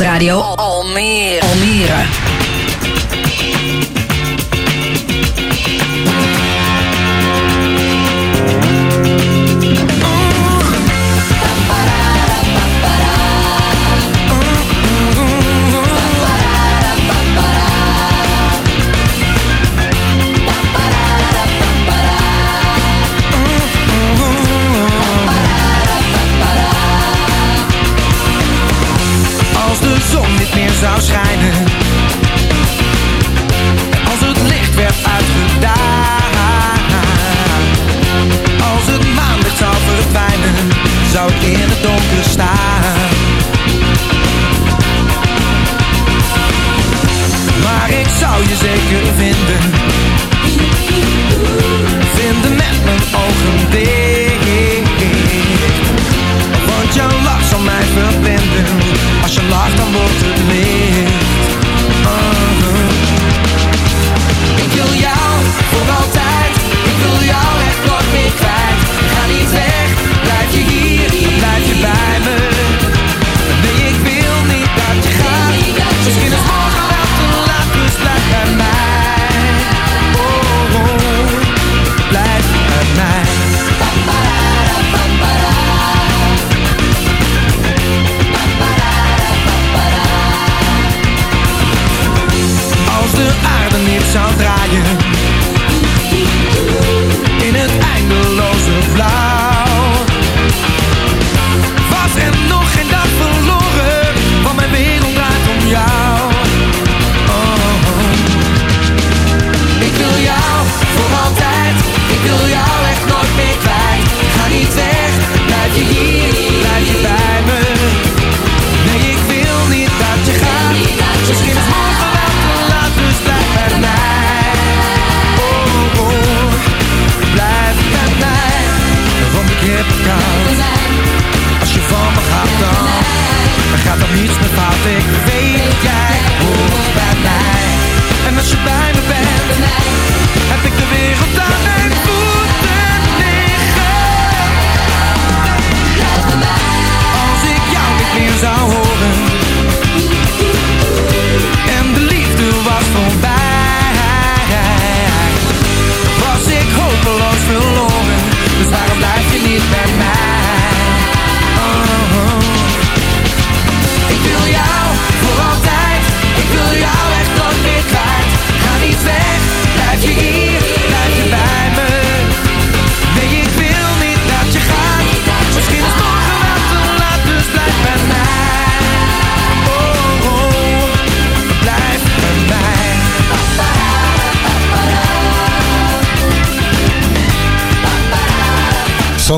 radio.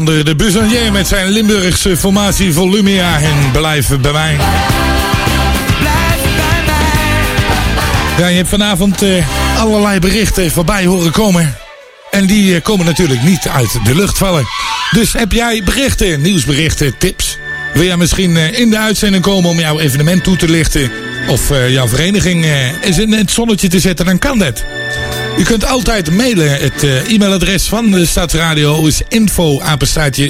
De Buzanier met zijn Limburgse formatie Volumia en Blijf bij mij. Ja, je hebt vanavond eh, allerlei berichten voorbij horen komen. En die eh, komen natuurlijk niet uit de lucht vallen. Dus heb jij berichten, nieuwsberichten, tips? Wil jij misschien eh, in de uitzending komen om jouw evenement toe te lichten? Of jouw vereniging eens in het zonnetje te zetten? Dan kan dat. U kunt altijd mailen. Het eh, e-mailadres van de Stadsradio is info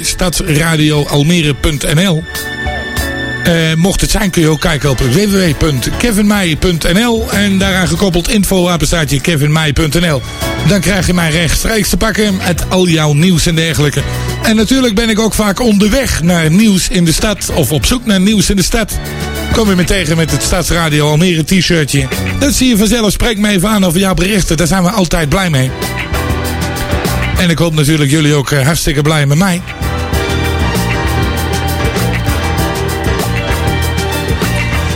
stadsradioalmere.nl Eh, mocht het zijn kun je ook kijken op www.kevinmeij.nl en daaraan gekoppeld info kevinmeij.nl. Dan krijg je mij rechtstreeks te pakken met al jouw nieuws en dergelijke. En natuurlijk ben ik ook vaak onderweg naar nieuws in de stad of op zoek naar nieuws in de stad. Kom je me tegen met het Stadsradio Almere t-shirtje. Dat zie je vanzelf. Spreek me even aan over jouw berichten. Daar zijn we altijd blij mee. En ik hoop natuurlijk jullie ook eh, hartstikke blij met mij.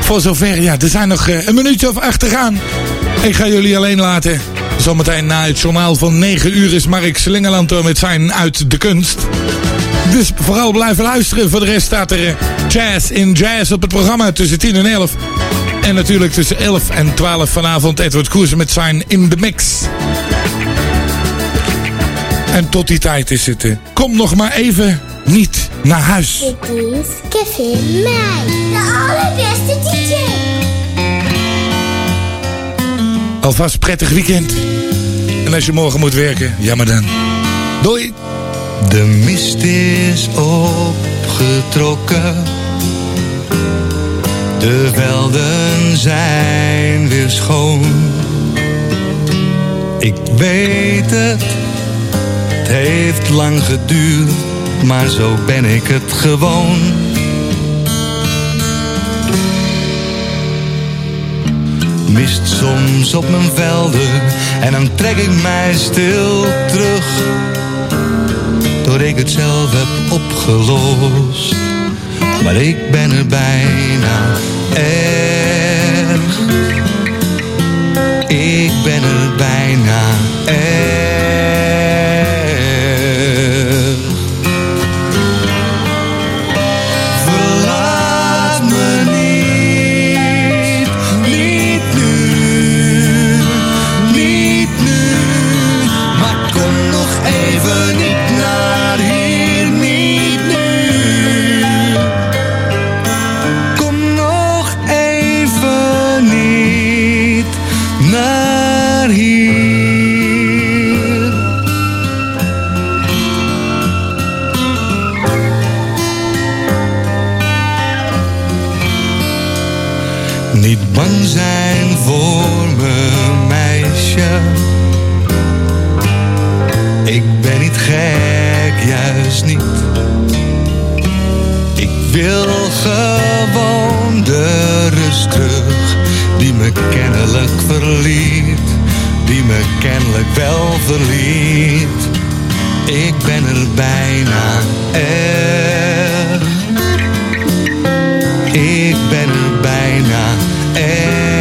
Voor zover, ja, er zijn nog eh, een minuutje of acht te gaan. Ik ga jullie alleen laten. Zometeen na het journaal van 9 uur is Mark Slingeland er met zijn Uit de Kunst. Dus vooral blijven luisteren. Voor de rest staat er eh, Jazz in Jazz op het programma tussen 10 en 11. En natuurlijk tussen 11 en 12 vanavond Edward Koers met zijn In the Mix. En tot die tijd is het. eh, kom nog maar even niet naar huis. Dit is Kevin Mij, de allerbeste DJ. Alvast prettig weekend. En als je morgen moet werken, jammer dan. Doei. De mist is opgetrokken. De velden zijn weer schoon. Ik weet het, het heeft lang geduurd, maar zo ben ik het gewoon. Mist soms op mijn velden en dan trek ik mij stil terug door ik het zelf heb opgelost. Maar ik ben er bijna erg. Ik ben er bijna erg. Niet bang zijn voor me, meisje. Ik ben niet gek, juist niet. Ik wil gewoon de rust terug die me kennelijk verliet. Die me kennelijk wel verliet. Ik ben er bijna erg. Ik ben er bijna erg.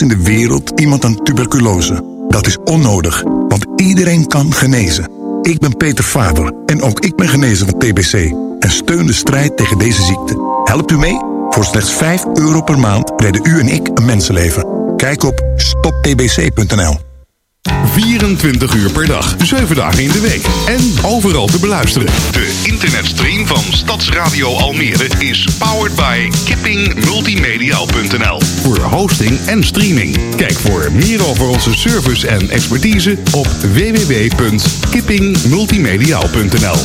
In de wereld iemand aan tuberculose. Dat is onnodig, want iedereen kan genezen. Ik ben Peter Faber en ook ik ben genezen van TBC. En steun de strijd tegen deze ziekte. Helpt u mee? Voor slechts 5 euro per maand redden u en ik een mensenleven. Kijk op stoptbc.nl. 24 uur per dag, 7 dagen in de week. En overal te beluisteren. De internetstream van Stadsradio Almere is powered by kippingmultimediaal.nl. Voor hosting en streaming. Kijk voor meer over onze service en expertise op www.kippingmultimediaal.nl.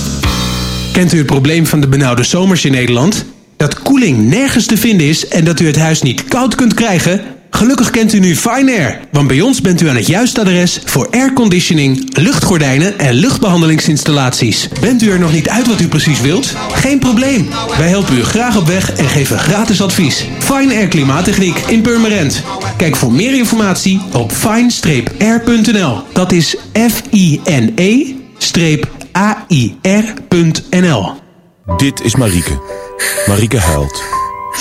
Kent u het probleem van de benauwde zomers in Nederland? Dat koeling nergens te vinden is en dat u het huis niet koud kunt krijgen? Gelukkig kent u nu Fine Air, want bij ons bent u aan het juiste adres voor airconditioning, luchtgordijnen en luchtbehandelingsinstallaties. Bent u er nog niet uit wat u precies wilt? Geen probleem. Wij helpen u graag op weg en geven gratis advies. Fine Air Klimaattechniek in Purmerend. Kijk voor meer informatie op fine-air.nl. Dat is F-I-N-E-A-I-R.nl. Dit is Marieke. Marieke huilt,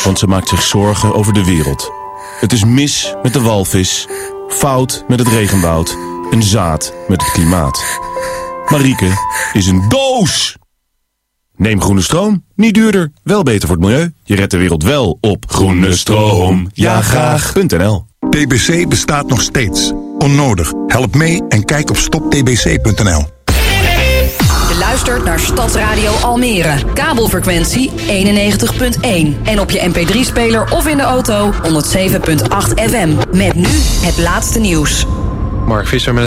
want ze maakt zich zorgen over de wereld. Het is mis met de walvis, fout met het regenwoud en zaad met het klimaat. Marieke is een doos! Neem groene stroom, niet duurder, wel beter voor het milieu. Je redt de wereld wel op groene stroom. Ja, graag.nl. TBC bestaat nog steeds. Onnodig. Help mee en kijk op stoptbc.nl. Je luistert naar Stadsradio Almere. Kabelfrequentie 91.1. En op je mp3-speler of in de auto 107.8 FM. Met nu het laatste nieuws. Mark Visser